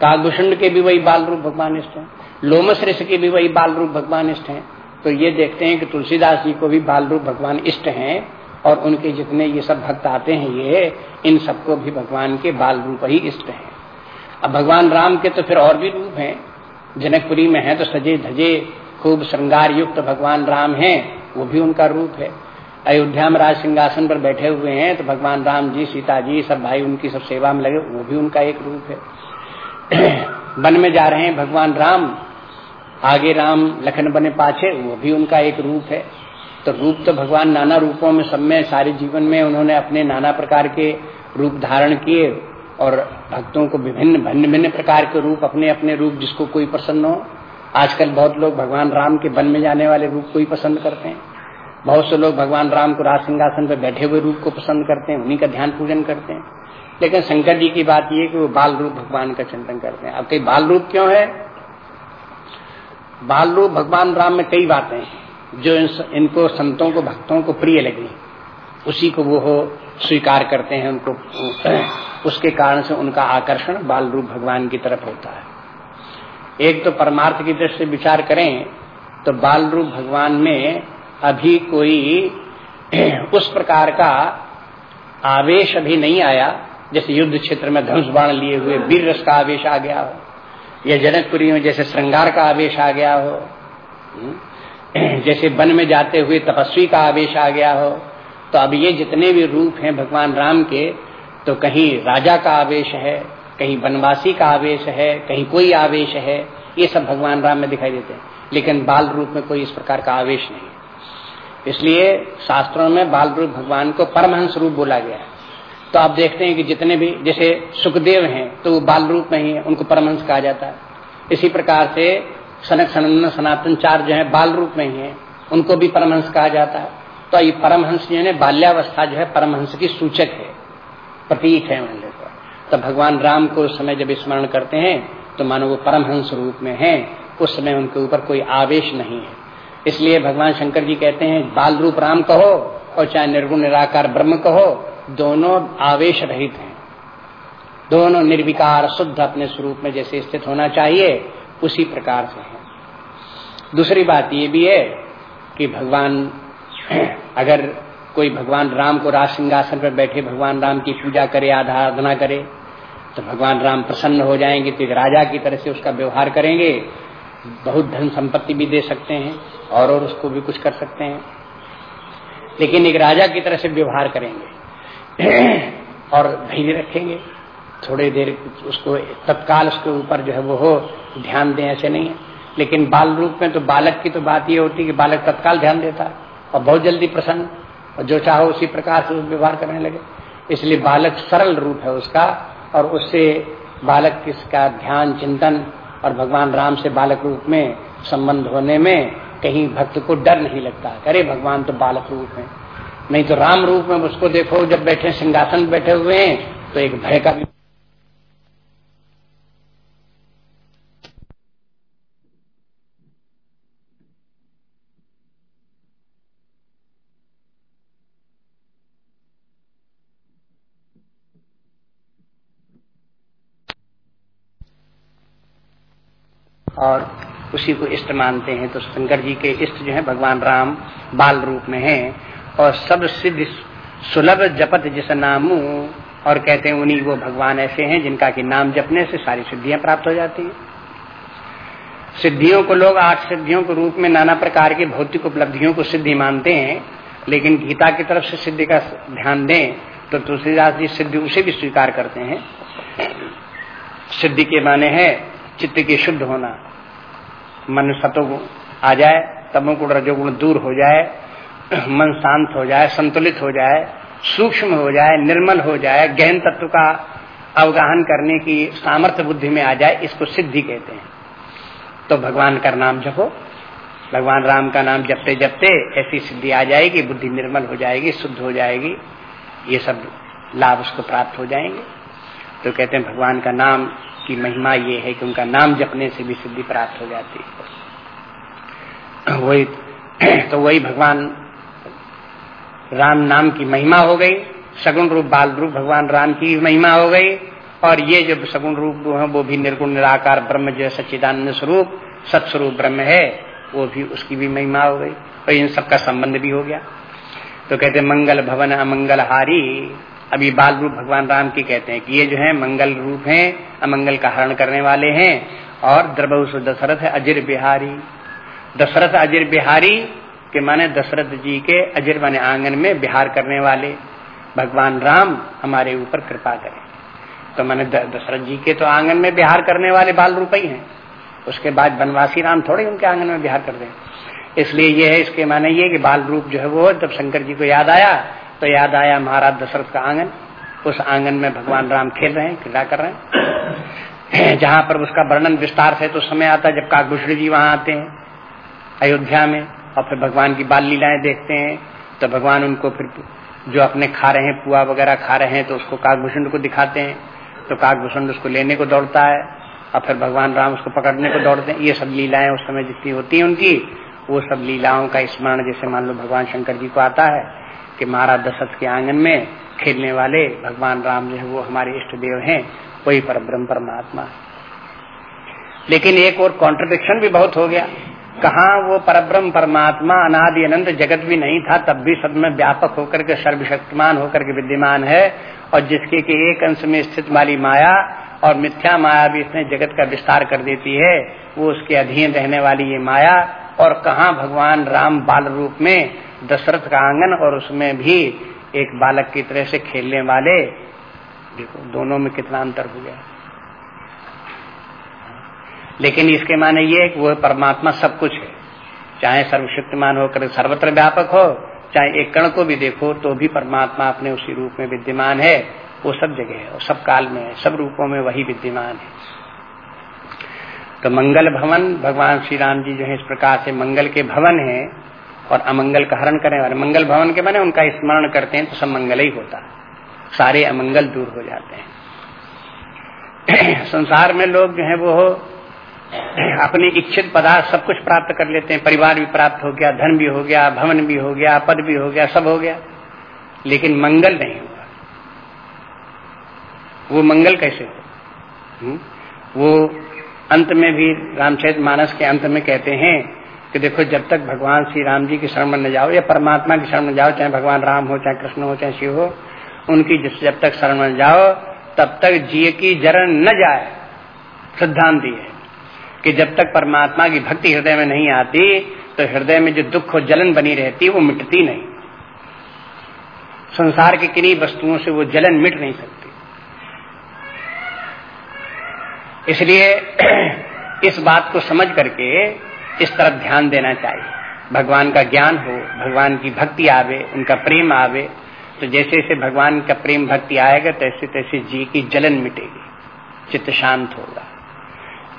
Speaker 1: कागभूषण के भी वही बाल रूप भगवान इष्ट है। लोमस ऋषि के भी वही बाल रूप भगवान इष्ट है। तो ये देखते हैं कि तुलसीदास जी को भी बाल रूप भगवान इष्ट हैं और उनके जितने ये सब भक्त आते हैं ये, इन सबको भी भगवान के बाल रूप ही इष्ट हैं। अब भगवान राम के तो फिर और भी रूप हैं। जनकपुरी में है तो सजे धजे, खूब श्रृंगार युक्त भगवान राम हैं, वो भी उनका रूप है। अयोध्या में राज सिंहासन पर बैठे हुए हैं तो भगवान राम जी, सीता जी, सब भाई उनकी सब सेवा में लगे, वो भी उनका एक रूप है। *clears throat* वन में जा रहे हैं भगवान राम, आगे राम लखन बने पाछे, वो भी उनका एक रूप है। तो रूप तो भगवान नाना रूपों में, सब में, सारे जीवन में उन्होंने अपने नाना प्रकार के रूप धारण किए, और भक्तों को विभिन्न, भिन्न भिन्न प्रकार के रूप, अपने अपने रूप जिसको कोई पसंद हो। आजकल बहुत लोग भगवान राम के वन में जाने वाले रूप को ही पसंद करते हैं। बहुत से लोग भगवान राम को राज सिंहासन पर बैठे हुए रूप को पसंद करते हैं, उन्हीं का ध्यान पूजन करते हैं। लेकिन शंकर जी की बात यह कि वो बाल रूप भगवान का चिंतन करते हैं। अब कई बाल रूप क्यों है? बाल रूप भगवान राम में कई बातें हैं, जो इनको संतों को, भक्तों को प्रिय लगी उसी को वो हो, स्वीकार करते हैं उनको, उसके कारण से उनका आकर्षण बाल रूप भगवान की तरफ़ होता है। एक तो परमार्थ की दृष्टि विचार करें तो बाल रूप भगवान में अभी कोई *clears throat* उस प्रकार का आवेश अभी नहीं आया जैसे युद्ध क्षेत्र में धनुष बाण लिए हुए वीर रस का आवेश आ गया हो या जनकपुरी में जैसे श्रृंगार का आवेश आ गया हो हम्म, *clears throat* जैसे वन में जाते हुए तपस्वी का आवेश आ गया हो तो अब ये जितने भी रूप हैं भगवान राम के तो कहीं राजा का आवेश है कहीं वनवासी का आवेश है कहीं कोई आवेश है ये सब भगवान राम में दिखाई देते हैं लेकिन बाल रूप में कोई इस प्रकार का आवेश नहीं इसलिए शास्त्रों में बाल रूप भगवान को परमहंस रूप बोला गया तो आप देखते हैं कि जितने भी, जैसे सुखदेव हैं तो वो बाल रूप में ही है उनको परमहंस कहा जाता है। इसी प्रकार से सनक सनंदन सनातन चार जो है बाल रूप में ही है, उनको भी परमहंस कहा जाता है। तो ये परमहंस जो है, बाल्यावस्था जो है, परमहंस की सूचक है, प्रतीक है मान लो तो भगवान राम को उस समय जब स्मरण करते हैं तो मानो वो परमहंस रूप में हैं, उस समय उनके ऊपर कोई आवेश नहीं है। इसलिए भगवान शंकर जी कहते हैं, बाल रूप राम कहो और चाहे निर्गुण, निराकार ब्रह्म कहो, दोनों आवेश रहित हैं। दोनों निर्विकार, शुद्ध अपने स्वरूप में जैसे स्थित होना चाहिए, उसी प्रकार से है। दूसरी बात ये भी है कि भगवान, *clears throat* अगर कोई भगवान राम को राज सिंहासन पर बैठे, भगवान राम की पूजा करे, आराधना करे तो भगवान राम प्रसन्न हो जाएँगे तो राजा की तरह से उसका व्यवहार करेंगे बहुत धन संपत्ति भी दे सकते हैं और और उसको भी कुछ कर सकते हैं। लेकिन एक राजा की तरह से व्यवहार करेंगे। *clears throat* और धैर्य रखेंगे। थोड़ी देर उसको, तत्काल उसके ऊपर जो है वो हो, ध्यान दें, ऐसे नहीं। है लेकिन बाल रूप में तो बालक की तो बात ये होती है कि बालक तत्काल ध्यान देता और बहुत जल्दी प्रसन्न और जो चाहो उसी प्रकार से व्यवहार करने लगे। इसलिए बालक सरल रूप है उसका और उससे बालक किसका ध्यान, चिंतन और भगवान राम से बालक रूप में संबंध होने में कहीं भक्त को डर नहीं लगता। अरे, भगवान तो बालक रूप है। नहीं तो राम रूप में उसको देखो, जब बैठे, सिंहासन बैठे हुए हैं तो एक भय का भी और उसी को इष्ट मानते हैं तो शंकर जी के इष्ट जो है, भगवान राम बाल रूप में हैं। और सब सिद्ध सुलभ जपत जिस नामू, और कहते हैं, उन्हीं वो भगवान ऐसे हैं जिनका कि नाम जपने से सारी सिद्धियाँ प्राप्त हो जाती हैं। सिद्धियों को लोग आठ सिद्धियों के रूप में नाना प्रकार की भौतिक उपलब्धियों को सिद्धि मानते हैं, लेकिन गीता की तरफ़ से सिद्धि का ध्यान दें तो तुलसीदास जी सिद्धि उसे भी स्वीकार करते हैं। सिद्धि के माने है चित्त के शुद्ध होना। मन सतोगुण आ जाए तमोगुण रजोगुण दूर हो जाए, मन शांत हो जाए, संतुलित हो जाए, सूक्ष्म हो जाए, निर्मल हो जाए, गहन तत्व का अवगाहन करने की सामर्थ्य बुद्धि में आ जाए, इसको सिद्धि कहते हैं। तो भगवान का नाम जपो। भगवान राम का नाम जपते जपते ऐसी सिद्धि आ जाएगी, बुद्धि निर्मल हो जाएगी, शुद्ध हो जाएगी, ये सब लाभ उसको प्राप्त हो जाएँगे। तो कहते हैं, भगवान का नाम की महिमा ये है कि उनका नाम जपने से भी सिद्धि प्राप्त हो जाती है। वही तो वही भगवान राम नाम की महिमा हो गई, सगुण रूप बाल रूप भगवान राम की महिमा हो गई, और ये जो सगुण रूप है, वो भी निर्गुण, निराकार ब्रह्म जो है सच्चिदानंद स्वरूप, सत्स्वरूप ब्रह्म है, वो भी उसकी भी महिमा हो गई, और इन सबका संबंध भी हो गया। तो कहते मंगल भवन अमंगल हारी अभी बाल रूप भगवान राम की कहते हैं कि ये जो है मंगल रूप हैं, अमंगल का हरण करने वाले हैं। और द्रबहु दशरथ अजिर बिहारी। दशरथ अजिर बिहारी के माने दशरथ जी के अजिर माने आँगन में बिहार करने वाले। भगवान राम हमारे ऊपर कृपा करें। तो मैंने दशरथ जी के तो आँगन में बिहार करने वाले बाल रूप ही हैं। उसके बाद बनवासी राम थोड़े उनके आँगन में बिहार कर दें। इसलिए ये है, इसके माने ये कि बाल रूप जो है वो जब शंकर जी को याद आया तो याद आया महाराज दशरथ का आँगन। उस आँगन में भगवान राम खेल रहे हैं, क्रीड़ा कर रहे हैं। *clears throat* जहाँ पर उसका वर्णन विस्तार से तो समय आता है जब काकभूषण जी वहाँ आते हैं अयोध्या में और फिर भगवान की बाल लीलाएँ देखते हैं। तो भगवान उनको फिर जो अपने खा रहे हैं, पुआ वगैरह खा रहे हैं तो उसको काकभूषण को दिखाते हैं। तो काकभूषण उसको लेने को दौड़ता है और फिर भगवान राम उसको पकड़ने को दौड़ते हैं। ये सब लीलाएँ उस समय जितनी होती हैं उनकी, वो सब लीलाओं का स्मरण जैसे मान लो भगवान शंकर जी को आता है। कि महाराज दशरथ के आँगन में खेलने वाले भगवान राम जो है, वो हमारे इष्ट देव हैं, वही पर ब्रह्म परमात्मा लेकिन एक और कॉन्ट्रडिक्शन भी बहुत हो गया। कहा वो परब्रह्म परमात्मा अनादि अनंत जगत भी नहीं था, तब भी सब में व्यापक होकर के सर्वशक्तिमान होकर के विद्यमान है, और जिसके के एक अंश में स्थित वाली माया और मिथ्या माया भी इसने जगत का विस्तार कर देती है, वो उसके अधीन रहने वाली ये माया, और कहा भगवान राम बाल रूप में दशरथ का आँगन और उसमें भी एक बालक की तरह से खेलने वाले, देखो, दोनों में कितना अंतर हो गया। लेकिन इसके माने ये कि वह परमात्मा सब कुछ है। चाहे सर्वशक्तिमान होकर सर्वत्र व्यापक हो, चाहे एक कण को भी देखो तो भी परमात्मा अपने उसी रूप में विद्यमान है। वो सब जगह है, और सब काल में है, सब रूपों में वही विद्यमान है। तो मंगल भवन, भगवान श्री राम जी जो है, इस प्रकार से मंगल के भवन है और अमंगल का हरण करें और मंगल भवन के बने उनका स्मरण करते हैं तो सब मंगल ही होता है। सारे अमंगल दूर हो जाते हैं। *clears throat* संसार में लोग जो है वो अपनी इच्छित पदार्थ सब कुछ प्राप्त कर लेते हैं। परिवार भी प्राप्त हो गया, धन भी हो गया, भवन भी हो गया, पद भी हो गया, सब हो गया। लेकिन मंगल नहीं हुआ वो मंगल कैसे हो हम्म? वो अंत में भी रामचरित मानस के अंत में कहते हैं कि देखो जब तक भगवान श्री राम जी की शरण में न जाओ, या परमात्मा की शरण में जाओ, चाहे भगवान राम हो, चाहे कृष्ण हो, चाहे शिव हो, उनकी जब तक शरण में जाओ, तब तक जिये की जरण न जाए। सिद्धांत है कि जब तक परमात्मा की भक्ति हृदय में नहीं आती तो हृदय में जो दुख और जलन बनी रहती, वो मिटती नहीं। संसार की किन्हीं वस्तुओं से वो जलन मिट नहीं सकती। इसलिए *clears throat* इस बात को समझ करके इस तरफ़ ध्यान देना चाहिए। भगवान का ज्ञान हो, भगवान की भक्ति आवे, उनका प्रेम आवे तो जैसे जैसे भगवान का प्रेम भक्ति आएगा, तैसे तैसे जी की जलन मिटेगी, चित्त शांत होगा।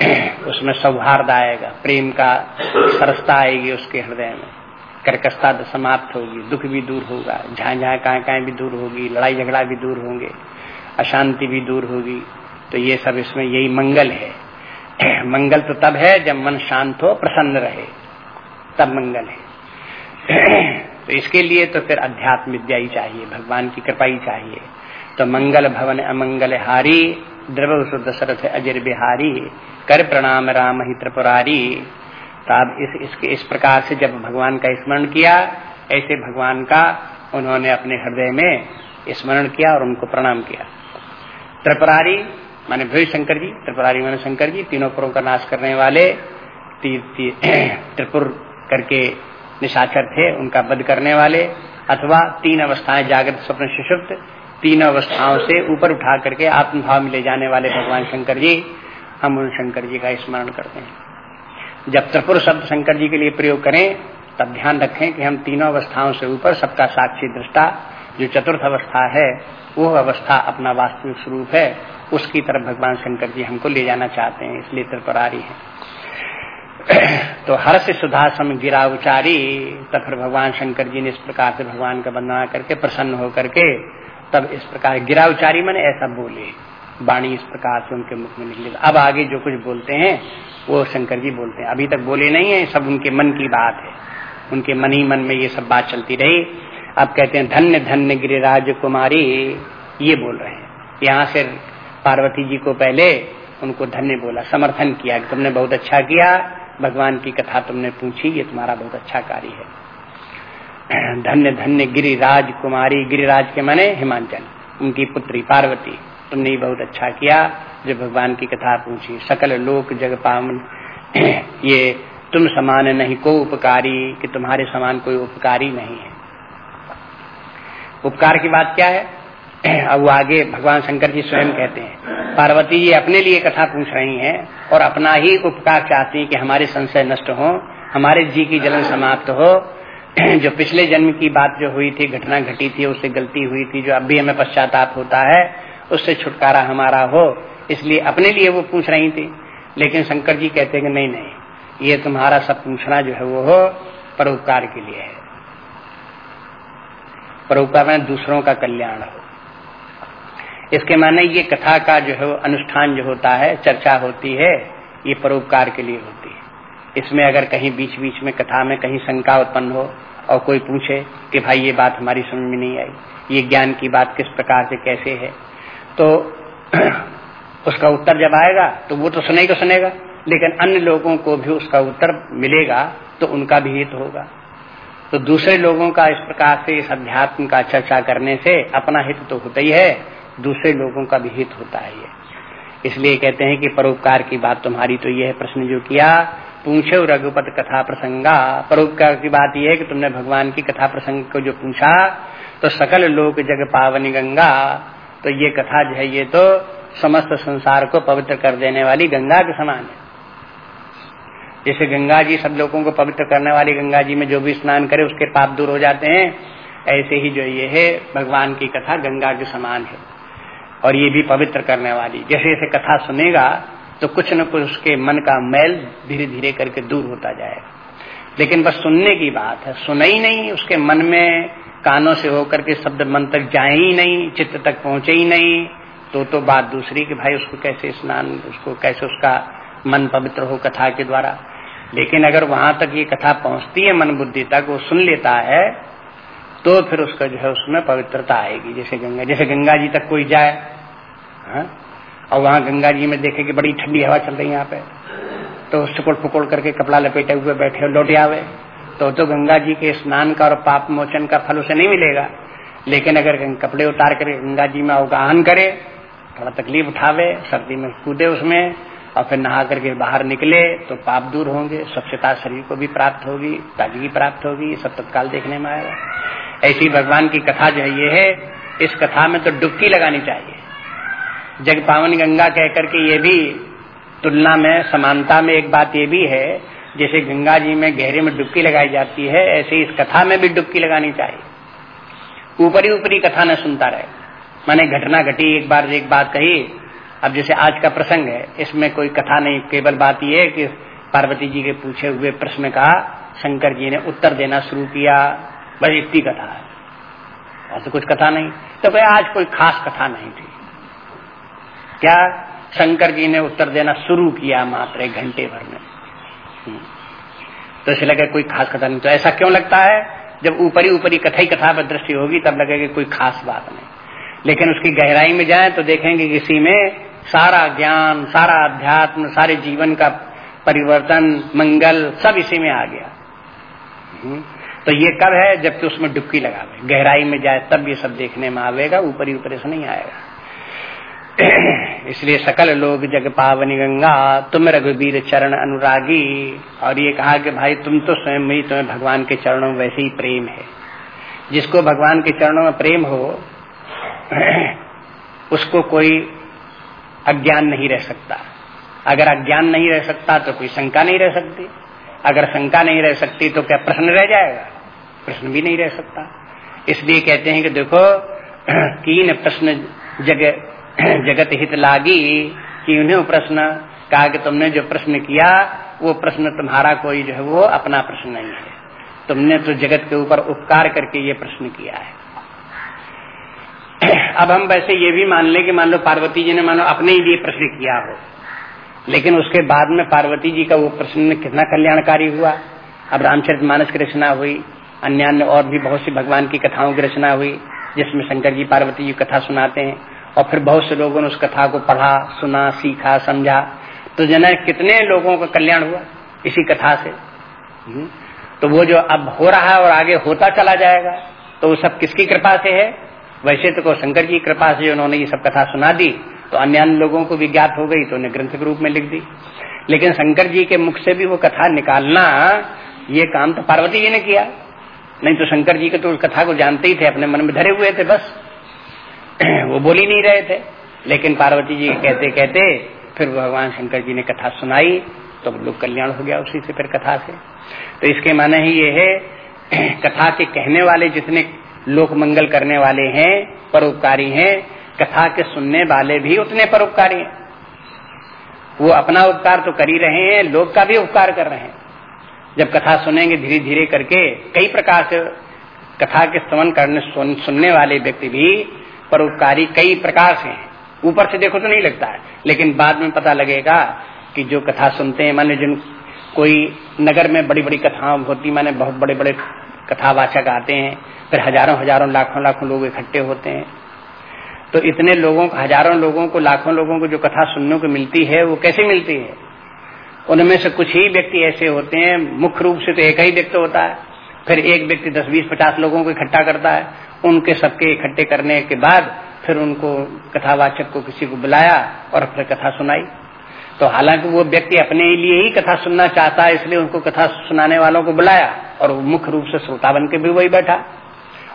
Speaker 1: *clears throat* उसमें सौहार्द आएगा, प्रेम का सरसता आएगी उसके हृदय में। कर्कशता समाप्त होगी, दुख भी दूर होगा जहाँ जहाँ कहाँ कहाँ भी दूर होगी, लड़ाई झगड़ा भी दूर होंगे, अशांति भी दूर होगी तो ये सब इसमें यही मंगल है। मंगल तो तब है जब मन शांत हो, प्रसन्न रहे। तब मंगल है। *clears throat* तो इसके लिए तो फिर अध्यात्म विद्या ही चाहिए, भगवान की कृपा ही चाहिए। तो मंगल भवन अमंगल हारी, द्रव दशरथ अजर बिहारी, कर प्रणाम राम ही त्रिपुरारी। तो अब इस, इसके, इस प्रकार से जब भगवान का स्मरण किया, ऐसे भगवान का उन्होंने अपने हृदय में स्मरण किया और उनको प्रणाम किया। त्रिपुरारी माने भीड़ शंकर जी, त्रिपुरारी माने शंकर जी, तीनों पुरों का नाश करने वाले *clears throat* त्रिपुर करके निशाचर थे, उनका वध करने वाले, अथवा तीन अवस्थाएँ जागृत, स्वप्न सुषुप्त, तीन अवस्थाओं से ऊपर उठा करके आत्मभाव में ले जाने वाले भगवान शंकर जी, हम उन शंकर जी का स्मरण करते हैं। जब त्रिपुर शब्द शंकर जी के लिए प्रयोग करें, तब ध्यान रखें कि हम तीनों अवस्थाओं से ऊपर सबका साक्षी दृष्टा, जो चतुर्थ अवस्था है वो अवस्था अपना वास्तविक स्वरूप है, उसकी तरफ़ भगवान शंकर जी हमको ले जाना चाहते हैं, इसलिए त्रिपुरारी है। *clears throat* तो हर से सुधा सम गिरा उचारी तब फिर भगवान शंकर जी ने इस प्रकार से भगवान का वंदना करके, प्रसन्न होकर के, तब इस प्रकार गिरा उचारी मैंने ऐसा बोले। वाणी इस प्रकार से उनके मुख में निकले। अब आगे जो कुछ बोलते हैं, वो शंकर जी बोलते हैं। अभी तक बोले नहीं है, सब उनके मन की बात है। उनके मन ही मन में ये सब बात चलती रही। अब कहते हैं, धन्य धन्य गिरिराज कुमारी ये बोल रहे हैं। यहाँ से पार्वती जी को पहले उनको धन्य बोला, समर्थन किया कि तुमने बहुत अच्छा किया, भगवान की कथा तुमने पूछी, ये तुम्हारा बहुत अच्छा कार्य है। *clears throat* धन्य धन्य गिरिराज कुमारी गिरिराज के माने हिमांचल, उनकी पुत्री पार्वती, तुमने बहुत अच्छा किया, जो भगवान की कथा पूछी। सकल लोक जग पावन, *clears throat* ये तुम समान नहीं को उपकारी, कि तुम्हारे समान कोई उपकारी नहीं है। उपकार की बात क्या है? *clears throat* अब वो आगे भगवान शंकर जी स्वयं कहते हैं, पार्वती जी अपने लिए कथा पूछ रही हैं और अपना ही उपकार चाहती हैं कि हमारे संशय नष्ट हो, हमारे जी की जलन समाप्त हो। *clears throat* जो पिछले जन्म की बात जो हुई थी, घटना घटी थी, उससे गलती हुई थी, जो अभी हमें पश्चाताप होता है, उससे छुटकारा हमारा हो, इसलिए अपने लिए वो पूछ रही थी। लेकिन शंकर जी कहते हैं कि नहीं नहीं, ये तुम्हारा सब पूछना जो है वो हो परोपकार के लिए है। परोपकार में दूसरों का कल्याण। हो इसके माने ये कथा का जो है अनुष्ठान जो होता है, चर्चा होती है, ये परोपकार के लिए होती है। इसमें अगर कहीं बीच बीच में कथा में कहीं शंका उत्पन्न हो और कोई पूछे कि भाई ये बात हमारी समझ में नहीं आई, ये ज्ञान की बात किस प्रकार से कैसे है तो *clears throat* उसका उत्तर जब आएगा तो वो तो सुनेगा सुनेगा, लेकिन अन्य लोगों को भी उसका उत्तर मिलेगा तो उनका भी हित होगा। तो दूसरे लोगों का इस प्रकार से इस अध्यात्म का चर्चा करने से अपना हित तो होता ही है, दूसरे लोगों का भी हित होता है ये। इसलिए कहते हैं कि परोपकार की बात तुम्हारी तो यह प्रश्न जो किया, पूछे रघुपत कथा प्रसंगा। परोपकार की बात यह है कि तुमने भगवान की कथा प्रसंग को जो पूछा तो सकल लोक जग पावनी गंगा तो ये कथा जो है ये तो समस्त संसार को पवित्र कर देने वाली गंगा के समान है। जैसे गंगा जी सब लोगों को पवित्र करने वाली गंगा जी में जो भी स्नान करे, उसके पाप दूर हो जाते हैं। ऐसे ही जो ये है, भगवान की कथा गंगा के समान है। और ये भी पवित्र करने वाली। जैसे जैसे कथा सुनेगा तो कुछ न कुछ उसके मन का मैल धीरे धीरे करके दूर होता जाएगा। लेकिन बस सुनने की बात है। सुना ही नहीं, उसके मन में कानों से होकर के शब्द मन तक जाए ही नहीं, चित्त तक पहुँचे ही नहीं। तो तो बात दूसरी कि भाई उसको कैसे स्नान, उसको कैसे उसका मन पवित्र हो कथा के द्वारा। लेकिन अगर वहाँ तक ये कथा पहुँचती है मन बुद्धि तक, वो सुन लेता है तो फिर उसका जो है उसमें पवित्रता आएगी। जैसे गंगा जैसे गंगा जी तक कोई जाए, हा? और वहाँ गंगा जी में देखे कि बड़ी ठंडी हवा चल रही है यहाँ पे तो सुकुड़ फुकुड़ करके कपड़ा लपेटे हुए बैठे लौटे आवे। तो तो गंगा जी के स्नान का और पाप मोचन का फल उसे नहीं मिलेगा। लेकिन अगर कपड़े उतार कर गंगा जी में अवगाहन करे, थोड़ा तकलीफ़ उठावे, सर्दी में कूदे उसमें और फिर नहा करके बाहर निकले तो पाप दूर होंगे, स्वच्छता शरीर को भी प्राप्त होगी, ताजगी प्राप्त होगी सब तत्काल देखने में आएगा। ऐसी भगवान की कथा जो है, ये है, इस कथा में तो डुबकी लगानी चाहिए। जग पावन गंगा कह करके ये भी तुलना में, समानता में एक बात ये भी है, जैसे गंगा जी में गहरे में डुबकी लगाई जाती है, ऐसे इस कथा में भी डुबकी लगानी चाहिए। ऊपरी ऊपरी कथा न सुनता रहे। मैंने घटना घटी, एक बार एक बात कही अब जैसे आज का प्रसंग है, इसमें कोई कथा नहीं, केवल बात यह है कि पार्वती जी के पूछे हुए प्रश्न का शंकर जी ने उत्तर देना शुरू किया। बस इतनी कथा है। और तो कुछ कथा नहीं। तो भाई आज कोई खास कथा नहीं थी। क्या शंकर जी ने उत्तर देना शुरू किया मात्र एक घंटे भर में? हम्म। तो इसे लगे कोई खास कथा नहीं। तो ऐसा क्यों लगता है? जब ऊपरी ऊपरी कथा ही कथा पर दृष्टि होगी, तब लगेगा कोई खास बात नहीं। लेकिन उसकी गहराई में जाए तो देखेंगे किसी में सारा ज्ञान, सारा अध्यात्म, सारे जीवन का परिवर्तन, मंगल, सब इसी में आ गया। हम्म। तो ये कब है? जबकि उसमें डुबकी लगावे गहराई में जाए, तब ये सब देखने में आवेगा, ऊपरी ऊपर से नहीं आएगा। *clears throat* इसलिए सकल लोग जग पावनी गंगा, तुम रघुवीर चरण अनुरागी। और ये कहा कि भाई, तुम तो स्वयं ही तुम्हें भगवान के चरणों में वैसे ही प्रेम है। जिसको भगवान के चरणों में प्रेम हो, *clears throat* उसको कोई अज्ञान नहीं रह सकता। अगर अज्ञान नहीं रह सकता तो कोई शंका नहीं रह सकती। अगर शंका नहीं रह सकती तो क्या प्रश्न रह जाएगा? प्रश्न भी नहीं रह सकता। इसलिए कहते हैं कि देखो, *clears throat* कीन प्रश्न जग, *clears throat* जगत हित लागी। कि उन्हें प्रश्न। कहा कि तुमने जो प्रश्न किया, वो प्रश्न तुम्हारा कोई जो है, वो अपना प्रश्न नहीं है। तुमने तो जगत के ऊपर उपकार करके ये प्रश्न किया है। अब हम वैसे ये भी मान लें कि मान लो पार्वती जी ने मानो अपने ही लिए प्रश्न किया हो, लेकिन उसके बाद में पार्वती जी का वो प्रश्न कितना कल्याणकारी हुआ। अब रामचरित मानस की रचना हुई अन्य अन्य और भी बहुत सी भगवान की कथाओं की रचना हुई, जिसमें शंकर जी पार्वती जी कथा सुनाते हैं, और फिर बहुत से लोगों ने उस कथा को पढ़ा, सुना, सीखा, समझा। तो जना कितने लोगों का कल्याण हुआ इसी कथा से? हम्म। तो वो जो अब हो रहा है और आगे होता चला जाएगा तो वो सब किसकी कृपा से है? वैसे तो को शंकर जी कृपा से उन्होंने ये सब कथा सुना दी तो अन्य अन्य लोगों को भी ज्ञात हो गई तो उन्हें ग्रंथ के रूप में लिख दी। लेकिन शंकर जी के मुख से भी वो कथा निकालना, ये काम तो पार्वती जी ने किया। नहीं तो शंकर जी के तो उस कथा को जानते ही थे, अपने मन में धरे हुए थे बस। *clears throat* वो बोल नहीं रहे थे। लेकिन पार्वती जी कहते कहते फिर भगवान शंकर जी ने कथा सुनाई तो लोग कल्याण हो गया उसी से फिर कथा से। तो इसके माने ही ये है, *clears throat* कथा के कहने वाले जितने लोक मंगल करने वाले हैं परोपकारी हैं कथा के सुनने वाले भी उतने परोपकारी हैं। वो अपना उपकार तो कर ही रहे हैं लोग का भी उपकार कर रहे हैं। जब कथा सुनेंगे धीरे धीरे करके कई प्रकार से कथा के श्रवण करने सुन, सुनने वाले व्यक्ति भी परोपकारी कई प्रकार से हैं। ऊपर से देखो तो नहीं लगता है लेकिन बाद में पता लगेगा कि जो कथा सुनते हैं माने जिन कोई नगर में बड़ी बड़ी कथाएँ होती माने बहुत बड़े बड़े कथावाचक आते हैं, फिर हज़ारों हज़ारों, लाखों लाखों लोग इकट्ठे होते हैं। तो इतने लोगों को, हज़ारों लोगों को, लाखों लोगों को जो कथा सुनने को मिलती है, वो कैसे मिलती है? उनमें से कुछ ही व्यक्ति ऐसे होते हैं, मुख्य रूप से तो एक ही व्यक्ति होता है। फिर एक व्यक्ति दस, बीस, पचास लोगों को इकट्ठा करता है। उनके सबके इकट्ठे करने के बाद फिर उनको कथावाचक को किसी को बुलाया और फिर कथा सुनाई। तो हालाँकि वो व्यक्ति अपने लिए ही कथा सुनना चाहता है, इसलिए उनको कथा सुनाने वालों को बुलाया और मुख्य रूप से श्रोता बन के भी वही बैठा।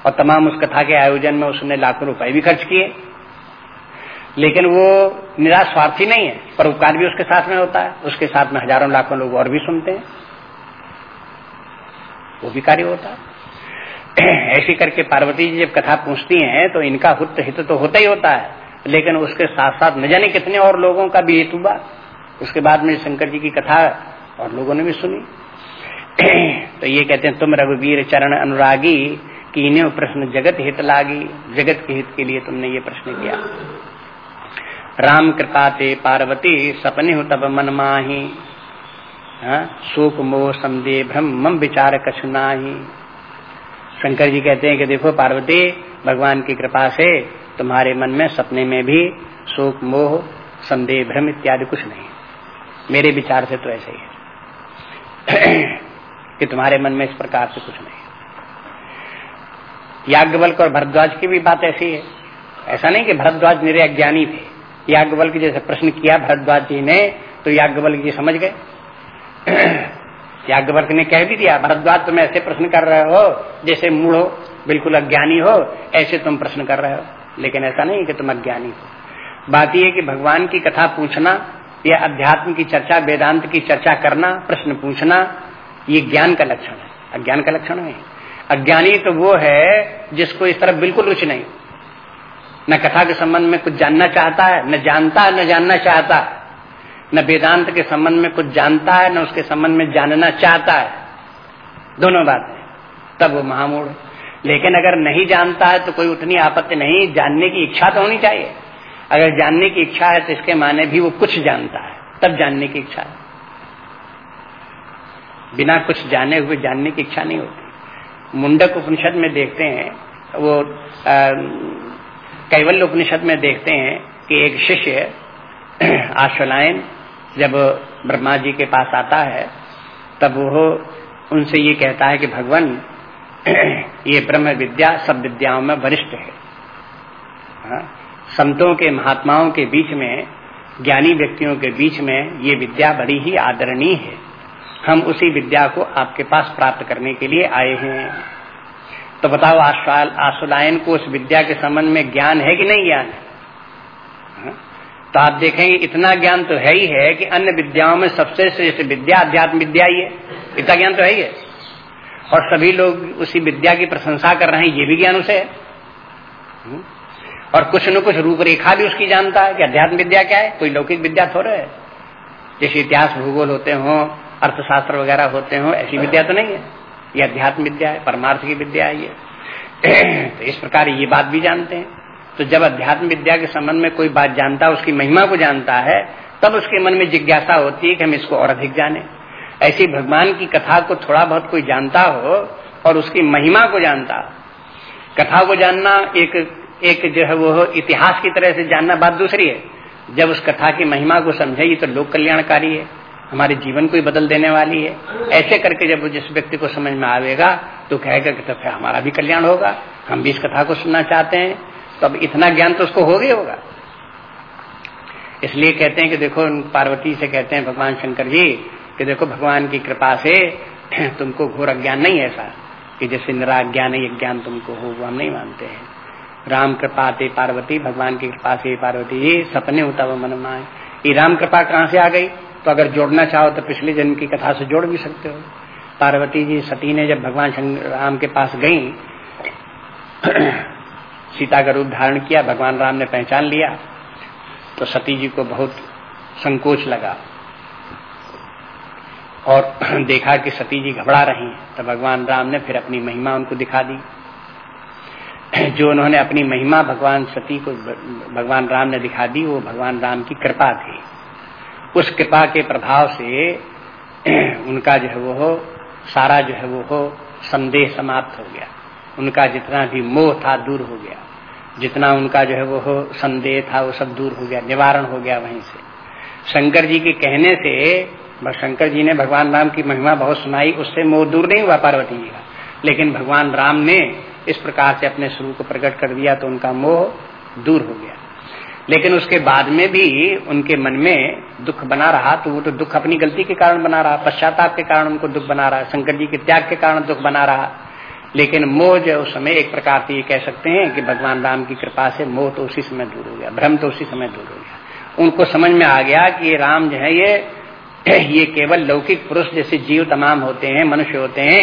Speaker 1: और तमाम उस कथा के आयोजन में उसने लाखों रुपए भी खर्च किए। लेकिन वो निराश स्वार्थी नहीं है, पर उपकार भी उसके साथ में होता है। उसके साथ में हज़ारों लाखों लोग और भी सुनते हैं। वो भी कार्य होता है। *clears throat* ऐसी करके पार्वती जी जब कथा पूछती हैं तो इनका हित हित तो होता ही होता है। लेकिन उसके साथ साथ न जाने कितने और लोगों का भी हित हुआ उसके बाद में शंकर जी की कथा और लोगों ने भी सुनी। *clears throat* तो ये कहते हैं तुम रघुवीर चरण अनुरागी कीन्यो प्रश्न जगत हित लागी जगत के हित के लिए तुमने ये प्रश्न किया। राम कृपा ते पार्वती सपने हो तब मन माही हाँ, शोक मोह संदेह भ्रम मम विचार कछु नाही। शंकर जी कहते हैं कि देखो पार्वती भगवान की कृपा से तुम्हारे मन में सपने में भी शोक मोह संदेह भ्रम इत्यादि कुछ नहीं। मेरे विचार से तो ऐसे ही है। *clears throat* कि तुम्हारे मन में इस प्रकार से कुछ नहीं याज्ञवल्क और भरद्वाज की भी बात ऐसी है। ऐसा नहीं कि भरद्वाज मेरे अज्ञानी थे। याज्ञवल्क जैसे प्रश्न किया भरद्वाज जी ने तो याज्ञवल्क जी समझ गए। *clears throat* याज्ञवल्क ने कह भी दिया, भरद्वाज, तुम ऐसे प्रश्न कर रहे हो, जैसे मूढ़ हो, बिल्कुल अज्ञानी हो, ऐसे तुम प्रश्न कर रहे हो। लेकिन ऐसा नहीं कि तुम अज्ञानी हो। बात यह कि भगवान की कथा पूछना या अध्यात्म की चर्चा, वेदांत की चर्चा करना, प्रश्न पूछना, ये ज्ञान का लक्षण है। अज्ञान का लक्षण है। अज्ञानी तो वो है जिसको इस तरफ़ बिल्कुल रुचि नहीं। न कथा के संबंध में कुछ जानना चाहता है, न जानता है न जानना चाहता। है न वेदांत के संबंध में कुछ जानता है, न उसके संबंध में जानना चाहता है। दोनों बातें तब वो महामूढ़ लेकिन अगर नहीं जानता है तो कोई उतनी आपत्ति नहीं, जानने की इच्छा तो होनी चाहिए। अगर जानने की इच्छा है तो इसके माने भी वो कुछ जानता है, तब जानने की इच्छा है। बिना कुछ जाने हुए जानने की इच्छा नहीं होती। मुंडक उपनिषद में देखते हैं, वो कैवल्य उपनिषद में देखते हैं कि एक शिष्य *clears throat* आश्वलायन जब ब्रह्मा जी के पास आता है, तब वो उनसे ये कहता है कि भगवान, *clears throat* ये ब्रह्म विद्या सब विद्याओं में वरिष्ठ है। हाँ? संतों के, महात्माओं के बीच में, ज्ञानी व्यक्तियों के बीच में ये विद्या बड़ी ही आदरणीय है। हम उसी विद्या को आपके पास प्राप्त करने के लिए आए हैं। तो बताओ आशुलायन को उस विद्या के संबंध में ज्ञान है कि नहीं ज्ञान? है हाँ? तो आप देखेंगे, इतना ज्ञान तो है ही है कि अन्य विद्याओं में सबसे श्रेष्ठ विद्या अध्यात्म विद्या ही है। इतना ज्ञान तो है ही है। और सभी लोग उसी विद्या की प्रशंसा कर रहे हैं, ये भी ज्ञान उसे है। हाँ? और कुछ न कुछ रूपरेखा भी उसकी जानता है कि अध्यात्म विद्या क्या है, कोई लौकिक विद्या थोड़ा है। जैसे इतिहास, भूगोल होते हो, अर्थशास्त्र वगैरह होते हो, ऐसी विद्या तो नहीं है। ये अध्यात्म विद्या है, परमार्थ की विद्या है ये। तो इस प्रकार ये बात भी जानते हैं। तो जब अध्यात्म विद्या के संबंध में कोई बात जानता है, उसकी महिमा को जानता है, तब उसके मन में जिज्ञासा होती है कि हम इसको और अधिक जाने। ऐसी भगवान की कथा को थोड़ा बहुत कोई जानता हो और उसकी महिमा को जानता कथा को जानना एक एक जो है वो इतिहास की तरह से जानना बात दूसरी है। जब उस कथा की महिमा को समझेगी तो लोक कल्याणकारी है, हमारे जीवन को ही बदल देने वाली है। ऐसे करके जब जिस व्यक्ति को समझ में आवेगा तो कहेगा कि तो फिर हमारा भी कल्याण होगा। हम भी इस कथा को सुनना चाहते हैं। तो अब इतना ज्ञान तो उसको हो गया होगा। इसलिए कहते हैं कि देखो पार्वती से कहते हैं भगवान शंकर जी, कि देखो, भगवान की कृपा से *clears throat* तुमको घोर अज्ञान नहीं ऐसा, कि जैसे निरा ज्ञान ही ज्ञान तुमको हो, वो हम नहीं मानते हैं। राम कृपा ते पार्वती, भगवान की कृपा से पार्वती ये सपने होता वो मन माए ये राम कृपा कहाँ से आ गई? तो अगर जोड़ना चाहो तो पिछले जन्म की कथा से जोड़ भी सकते हो। पार्वती जी सती ने जब भगवान राम के पास गई, *clears throat* सीता का रूप धारण किया, भगवान राम ने पहचान लिया तो सती जी को बहुत संकोच लगा। और *clears throat* देखा कि सती जी घबरा रही तो भगवान राम ने फिर अपनी महिमा उनको दिखा दी। जो उन्होंने अपनी महिमा भगवान सती को भगवान राम ने दिखा दी, वो भगवान राम की कृपा थी। उस कृपा के प्रभाव से *clears throat* उनका जो है वो हो, सारा जो है वो हो, संदेह समाप्त हो गया। उनका जितना भी मोह था दूर हो गया। जितना उनका जो है वो हो, संदेह था, वो सब दूर हो गया, निवारण हो गया वहीं से। शंकर जी के कहने से शंकर जी ने भगवान राम की महिमा बहुत सुनाई, उससे मोह दूर नहीं हुआ, पार्वती जी का। लेकिन भगवान राम ने इस प्रकार से अपने स्वरूप को प्रकट कर दिया तो उनका मोह दूर हो गया। लेकिन उसके बाद में भी उनके मन में दुख बना रहा तो वो तो दुख अपनी गलती के कारण बना रहा, पश्चाताप के कारण उनको दुख बना रहा शंकर जी के त्याग के कारण दुख बना रहा। लेकिन मोह जो उस समय एक प्रकार से ये कह सकते हैं कि भगवान राम की कृपा से मोह तो उसी समय दूर हो गया, भ्रम तो उसी समय दूर हो गया। उनको समझ में आ गया कि ये राम जो है, ये ये केवल लौकिक पुरुष जैसे जीव तमाम होते हैं, मनुष्य होते हैं,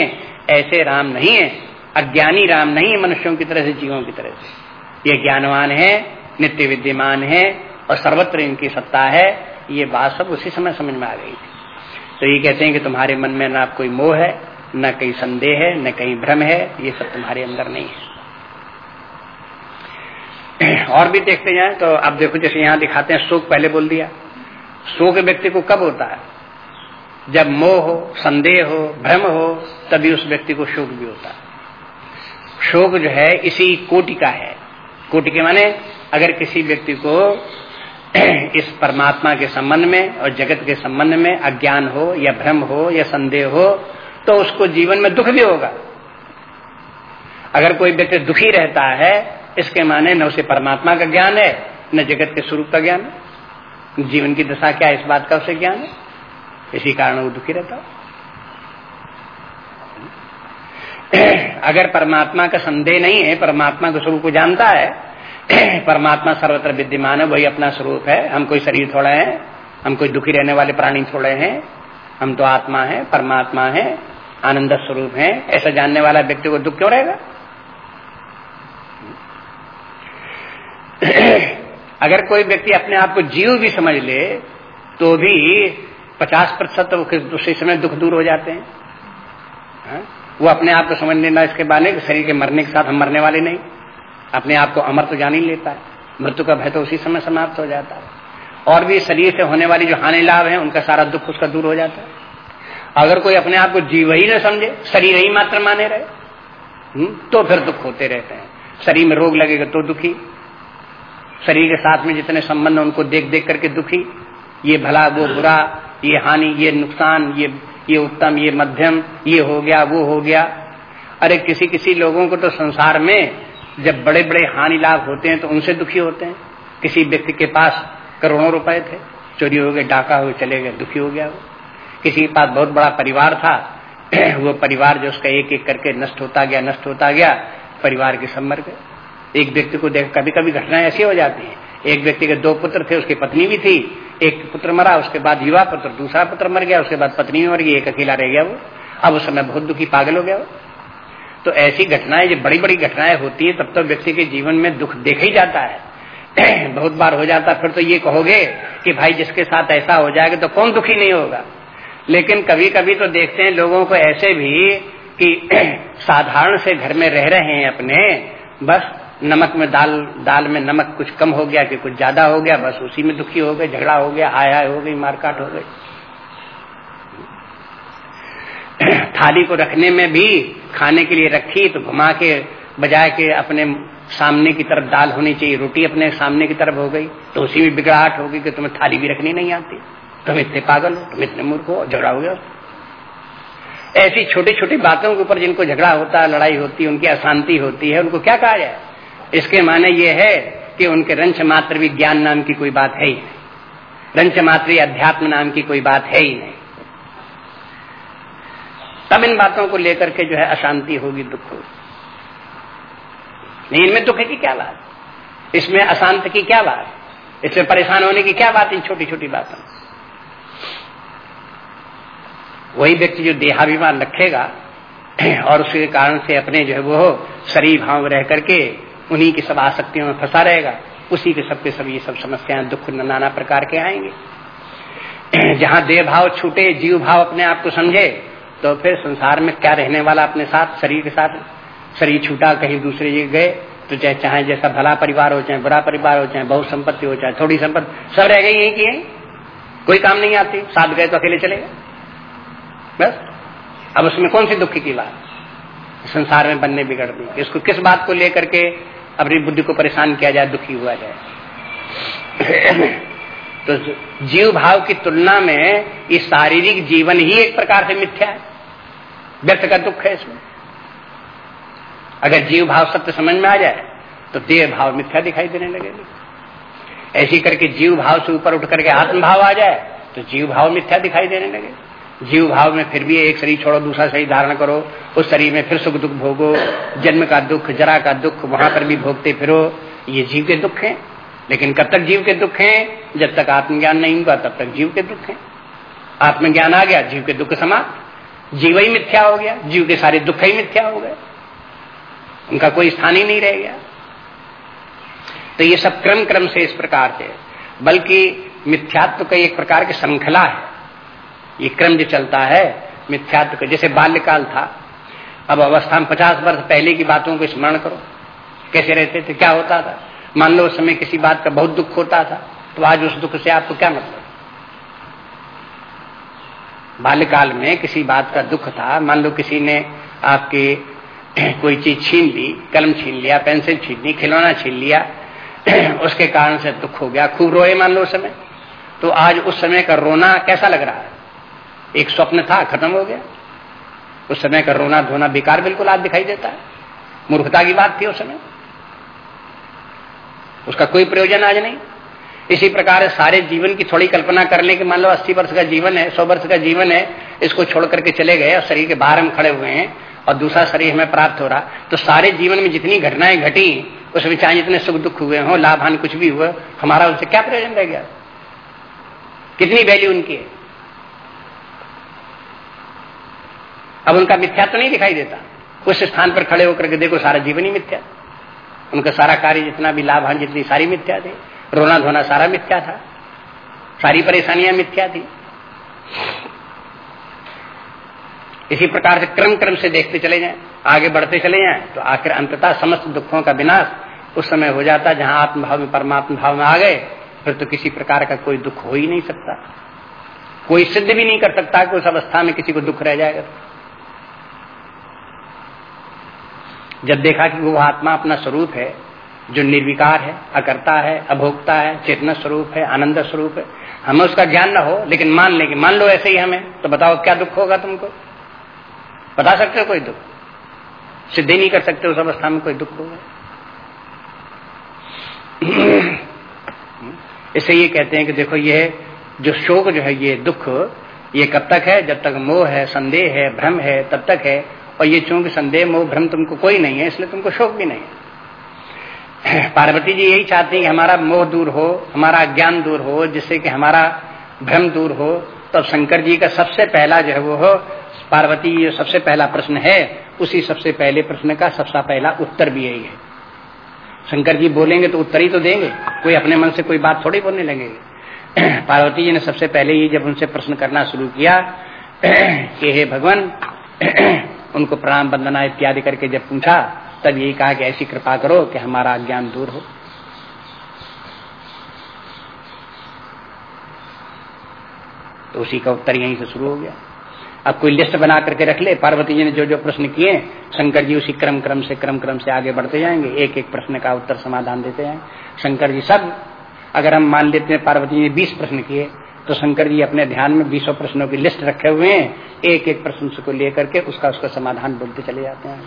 Speaker 1: ऐसे राम नहीं है। अज्ञानी राम नहीं है मनुष्यों की तरह से, जीवों की तरह से। ये ज्ञानवान है, नित्य विद्यमान है और सर्वत्र इनकी सत्ता है। ये बात सब उसी समय समझ में आ गई थी। तो ये कहते हैं कि तुम्हारे मन में ना कोई मोह है, न कहीं संदेह है, न कहीं भ्रम है, ये सब तुम्हारे अंदर नहीं है। *clears throat* और भी देखते जाए तो अब देखो जैसे यहाँ दिखाते हैं, शोक पहले बोल दिया। शोक व्यक्ति को कब होता है? जब मोह हो, संदेह हो, भ्रम हो, तभी उस व्यक्ति को शोक भी होता है। शोक जो है, इसी कोटि का है। कोटि के माने, अगर किसी व्यक्ति को *clears throat* इस परमात्मा के संबंध में और जगत के संबंध में अज्ञान हो, या भ्रम हो, या संदेह हो तो उसको जीवन में दुख भी होगा। अगर कोई व्यक्ति दुखी रहता है, इसके माने न उसे परमात्मा का ज्ञान है, न जगत के स्वरूप का ज्ञान है। जीवन की दशा क्या इस बात का उसे ज्ञान है। इसी कारण वो दुखी रहता अगर परमात्मा का संदेह नहीं है, परमात्मा के स्वरूप को जानता है, परमात्मा सर्वत्र विद्यमान है, वही अपना स्वरूप है। हम कोई शरीर थोड़े हैं, हम कोई दुखी रहने वाले प्राणी थोड़े हैं, हम तो आत्मा है, परमात्मा है, आनंद स्वरूप है। ऐसा जानने वाला व्यक्ति को दुख क्यों रहेगा? अगर कोई व्यक्ति अपने आप को जीव भी समझ ले तो भी पचास प्रतिशत तो दूसरे समय दुख दूर हो जाते हैं। हा? वो अपने आप को समझ लेना इसके बारे शरीर के मरने के साथ हम मरने वाले नहीं। अपने आप को अमर तो जान ही लेता है। मृत्यु का भय तो उसी समय समाप्त हो जाता है। और भी शरीर से होने वाली जो हानि लाभ है उनका सारा दुख उसका दूर हो जाता है। अगर कोई अपने आप को जीव ही न समझे शरीर ही मात्र माने रहे हम्म, तो फिर दुख होते रहते हैं। शरीर में रोग लगेगा तो दुखी। शरीर के साथ में जितने संबंध उनको देख देख करके दुखी। ये भला वो बुरा ये हानि ये नुकसान ये ये उत्तम, ये मध्यम, ये हो गया, वो हो गया। अरे किसी किसी लोगों को तो संसार में जब बड़े बड़े हानि लाभ होते हैं तो उनसे दुखी होते हैं। किसी व्यक्ति के पास करोड़ों रुपए थे, चोरी हो गए, डाका हो चले गए, दुखी हो गया वो। किसी के पास बहुत बड़ा परिवार था, *clears throat* वो परिवार जो उसका एक एक करके नष्ट होता गया, नष्ट होता गया, परिवार के सब मर गए। एक व्यक्ति को देख कभी कभी घटनाएँ ऐसी हो जाती हैं। एक व्यक्ति के दो पुत्र थे, उसकी पत्नी भी थी एक पुत्र मरा, उसके बाद युवा पुत्र, दूसरा पुत्र मर गया, उसके बाद पत्नी मर गई, एक अकेला रह गया वो। अब उस समय बहुत दुखी पागल हो गया वो। तो ऐसी घटनाएँ जब बड़ी बड़ी घटनाएँ होती है, तब तो व्यक्ति के जीवन में दुख देखा ही जाता है। *clears throat* बहुत बार हो जाता फिर तो ये कहोगे कि भाई जिसके साथ ऐसा हो जाएगा तो कौन दुखी नहीं होगा। लेकिन कभी कभी तो देखते हैं लोगों को ऐसे भी कि *clears throat* साधारण से घर में रह रहे हैं अपने, बस नमक में दाल दाल में नमक कुछ कम हो गया कि कुछ ज़्यादा हो गया, बस उसी में दुखी हो गए, झगड़ा हो गया, हाय हाय हो गई, मारकाट हो गई। *clears throat* थाली को रखने में भी खाने के लिए रखी तो घुमा के, बजाय के अपने सामने की तरफ़ दाल होनी चाहिए, रोटी अपने सामने की तरफ़ हो गई तो उसी में बिगड़ाहट होगी कि तुम्हें थाली भी रखनी नहीं आती। तुम इतने पागल हो, तुम इतने मूर्ख हो, झगड़ा हो गया। ऐसी छोटी छोटी बातों के ऊपर जिनको झगड़ा होता है, लड़ाई होती है, उनकी अशांति होती है, उनको क्या कहा जाए? इसके माने ये है कि उनके रंच मात्र भी ज्ञान नाम की कोई बात है ही नहीं। रंच मात्र अध्यात्म नाम की कोई बात है ही नहीं। तब इन बातों को लेकर के जो है अशांति होगी, दुख होगी। नहीं, इनमें दुख की क्या बात? इसमें अशांत की क्या बात? इसमें परेशान होने की क्या बात इन छोटी छोटी बातों वही व्यक्ति जो देहाभिमान रखेगा *clears throat* और उसके कारण से अपने जो है वो शरीर भाव रह करके उन्हीं की सब आसक्तियों में फंसा रहेगा। उसी के सबके सब ये सब समस्याएँ, दुख, नाना प्रकार के आएँगे। जहाँ देह भाव छूटे जीव भाव अपने आप को समझे तो फिर संसार में क्या रहने वाला अपने साथ, शरीर के साथ? शरीर छूटा, कहीं दूसरे जगह गए तो चाहे चाहे जैसा भला परिवार हो, चाहे बुरा परिवार हो, चाहे बहुत संपत्ति हो, चाहे थोड़ी संपत्ति, सब रह गई यही की कोई काम नहीं आती, साथ गए तो अकेले चले गए। बस। अब उसमें कौन सी दुखी की बात? संसार में बनने बिगड़ दी इसको किस बात को लेकर के अपनी बुद्धि को परेशान किया जाए, दुखी हुआ जाए। *clears throat* तो जीव भाव की तुलना में ये शारीरिक जीवन ही एक प्रकार से मिथ्या है। व्यर्थ का दुख है इसमें। अगर जीव भाव सत्य समझ में आ जाए तो देह भाव मिथ्या दिखाई देने लगेगा। ऐसी करके जीव भाव से ऊपर उठ करके आत्मभाव आ जाए तो जीव भाव मिथ्या दिखाई देने लगे जीव भाव में फिर भी एक शरीर छोड़ो, दूसरा शरीर धारण करो, उस शरीर में फिर सुख दुख भोगो, जन्म का दुख, जरा का दुख, वहाँ पर भी भोगते फिरो। ये जीव के दुख है, लेकिन कब तक जीव के दुख हैं? जब तक आत्मज्ञान नहीं हुआ, तब तक जीव के दुख हैं। आत्मज्ञान आ गया, जीव के दुख समाप्त। जीव ही मिथ्या हो गया, जीव के सारे दुख ही मिथ्या हो गए। उनका कोई स्थान ही नहीं रह गया। तो ये सब क्रम क्रम से इस प्रकार से बल्कि मिथ्यात्व का एक प्रकार की श्रृंखला है। ये क्रम जो चलता है, मिथ्यात्व का, जैसे बाल्यकाल था। अब अवस्था में पचास वर्ष पहले की बातों को स्मरण करो। कैसे रहते थे? क्या होता था? मान लो उस समय किसी बात का बहुत दुख होता था तो आज उस दुख से आपको क्या मतलब? बाल्यकाल में किसी बात का दुख था। मान लो किसी ने आपके *clears throat* कोई चीज़ छीन ली, कलम छीन लिया, पेंसिल छीन ली, खिलौना छीन लिया, *clears throat* उसके कारण से दुख हो गया, खूब रोए मान लो उस समय। तो आज उस समय का रोना कैसा लग रहा है? एक स्वप्न था, खत्म हो गया। उस समय का रोना धोना बेकार बिल्कुल आज दिखाई देता है। मूर्खता की बात थी उस समय। उसका कोई प्रयोजन आज नहीं। इसी प्रकार सारे जीवन की थोड़ी कल्पना कर ले कि मान लो अस्सी वर्ष का जीवन है, सौ वर्ष का जीवन है, इसको छोड़ करके चले गए और शरीर के बाहर हम खड़े हुए हैं और दूसरा शरीर हमें प्राप्त हो रहा। तो सारे जीवन में जितनी घटनाएँ घटी उसमें चाहे जितने सुख दुख हुए हों लाभ हानि कुछ भी हुआ, हमारा उनसे क्या प्रयोजन रह गया? कितनी वैल्यू उनकी है? अब उनका मिथ्या तो नहीं दिखाई देता। उस स्थान पर खड़े होकर के देखो, सारा जीवन ही मिथ्या। उनका सारा कार्य जितना भी लाभ हानि जितनी सारी मिथ्या थी। रोना धोना सारा मिथ्या था। सारी परेशानियाँ मिथ्या थी। इसी प्रकार से क्रम क्रम से देखते चले जाएँ, आगे बढ़ते चले जाएँ तो आखिर अंततः समस्त दुखों का विनाश उस समय हो जाता जहाँ आत्मभाव में परमात्मा भाव में आ गए। फिर तो किसी प्रकार का कोई दुख हो ही नहीं सकता। कोई सिद्ध भी नहीं कर सकता कि उस अवस्था में किसी को दुख रह जाएगा। जब देखा कि वो आत्मा अपना स्वरूप है, जो निर्विकार है, अकर्ता है, अभोक्ता है, चेतना स्वरूप है, आनंद स्वरूप है, हमें उसका ज्ञान न हो, लेकिन मान ले कि मान लो ऐसे ही हमें तो बताओ क्या दुख होगा तुमको? बता सकते हो कोई दुख? सिद्धि नहीं कर सकते उस अवस्था में कोई दुख होगा? *clears throat* इसे ये कहते हैं कि देखो ये, जो शोक जो है, ये दुख, ये कब तक है? जब तक मोह है, संदेह है, भ्रम है, तब तक है। और ये चूँकि संदेह मोह भ्रम तुमको कोई नहीं है, इसलिए तुमको शोक भी नहीं है। *clears throat* पार्वती जी यही चाहती है कि हमारा मोह दूर हो, हमारा ज्ञान दूर हो, जिससे कि हमारा भ्रम दूर हो। तब शंकर जी का सबसे पहला जो है वो हो, पार्वती, ये सबसे पहला प्रश्न है, उसी सबसे पहले प्रश्न का सबसे पहला उत्तर भी यही है। शंकर जी बोलेंगे तो उत्तर ही तो देंगे, कोई अपने मन से कोई बात थोड़ी बोलने लगेंगे। *clears throat* पार्वती जी ने सबसे पहले ही जब उनसे प्रश्न करना शुरू किया, *clears throat* कि हे भगवान *clears throat* उनको प्रणाम वंदना इत्यादि करके जब पूछा, तब यही कहा कि ऐसी कृपा करो कि हमारा ज्ञान दूर हो। तो उसी का उत्तर यहीं से शुरू हो गया। अब कोई लिस्ट बना करके रख ले, पार्वती जी ने जो जो प्रश्न किए, शंकर जी उसी क्रम क्रम से क्रम क्रम से आगे बढ़ते जाएँगे एक एक प्रश्न का उत्तर समाधान देते जाएँगे। शंकर जी सब, अगर हम मान लेते हैं, पार्वती जी ने बीस प्रश्न किए तो शंकर जी अपने ध्यान में बीसों प्रश्नों की लिस्ट रखे हुए हैं। एक एक प्रश्न को लेकर के उसका उसका समाधान बोलते चले जाते हैं।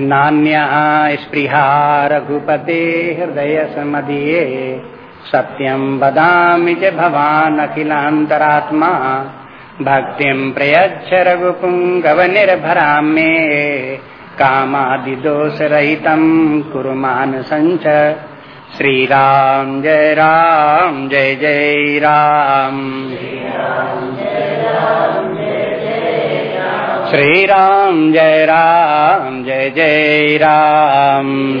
Speaker 1: नान्या स्पृहा रघुपते हृदय समदीये सत्यम बदामि च भवान् अखिलान्तरात्मा। भक्तिं प्रयच्छ रघुपुङ्गवनिर्भरां मे कामादिदोषरहितं कुरु मानसञ्च। श्रीराम जय राम, जय जय राम। श्री राम जय राम, जय जय राम।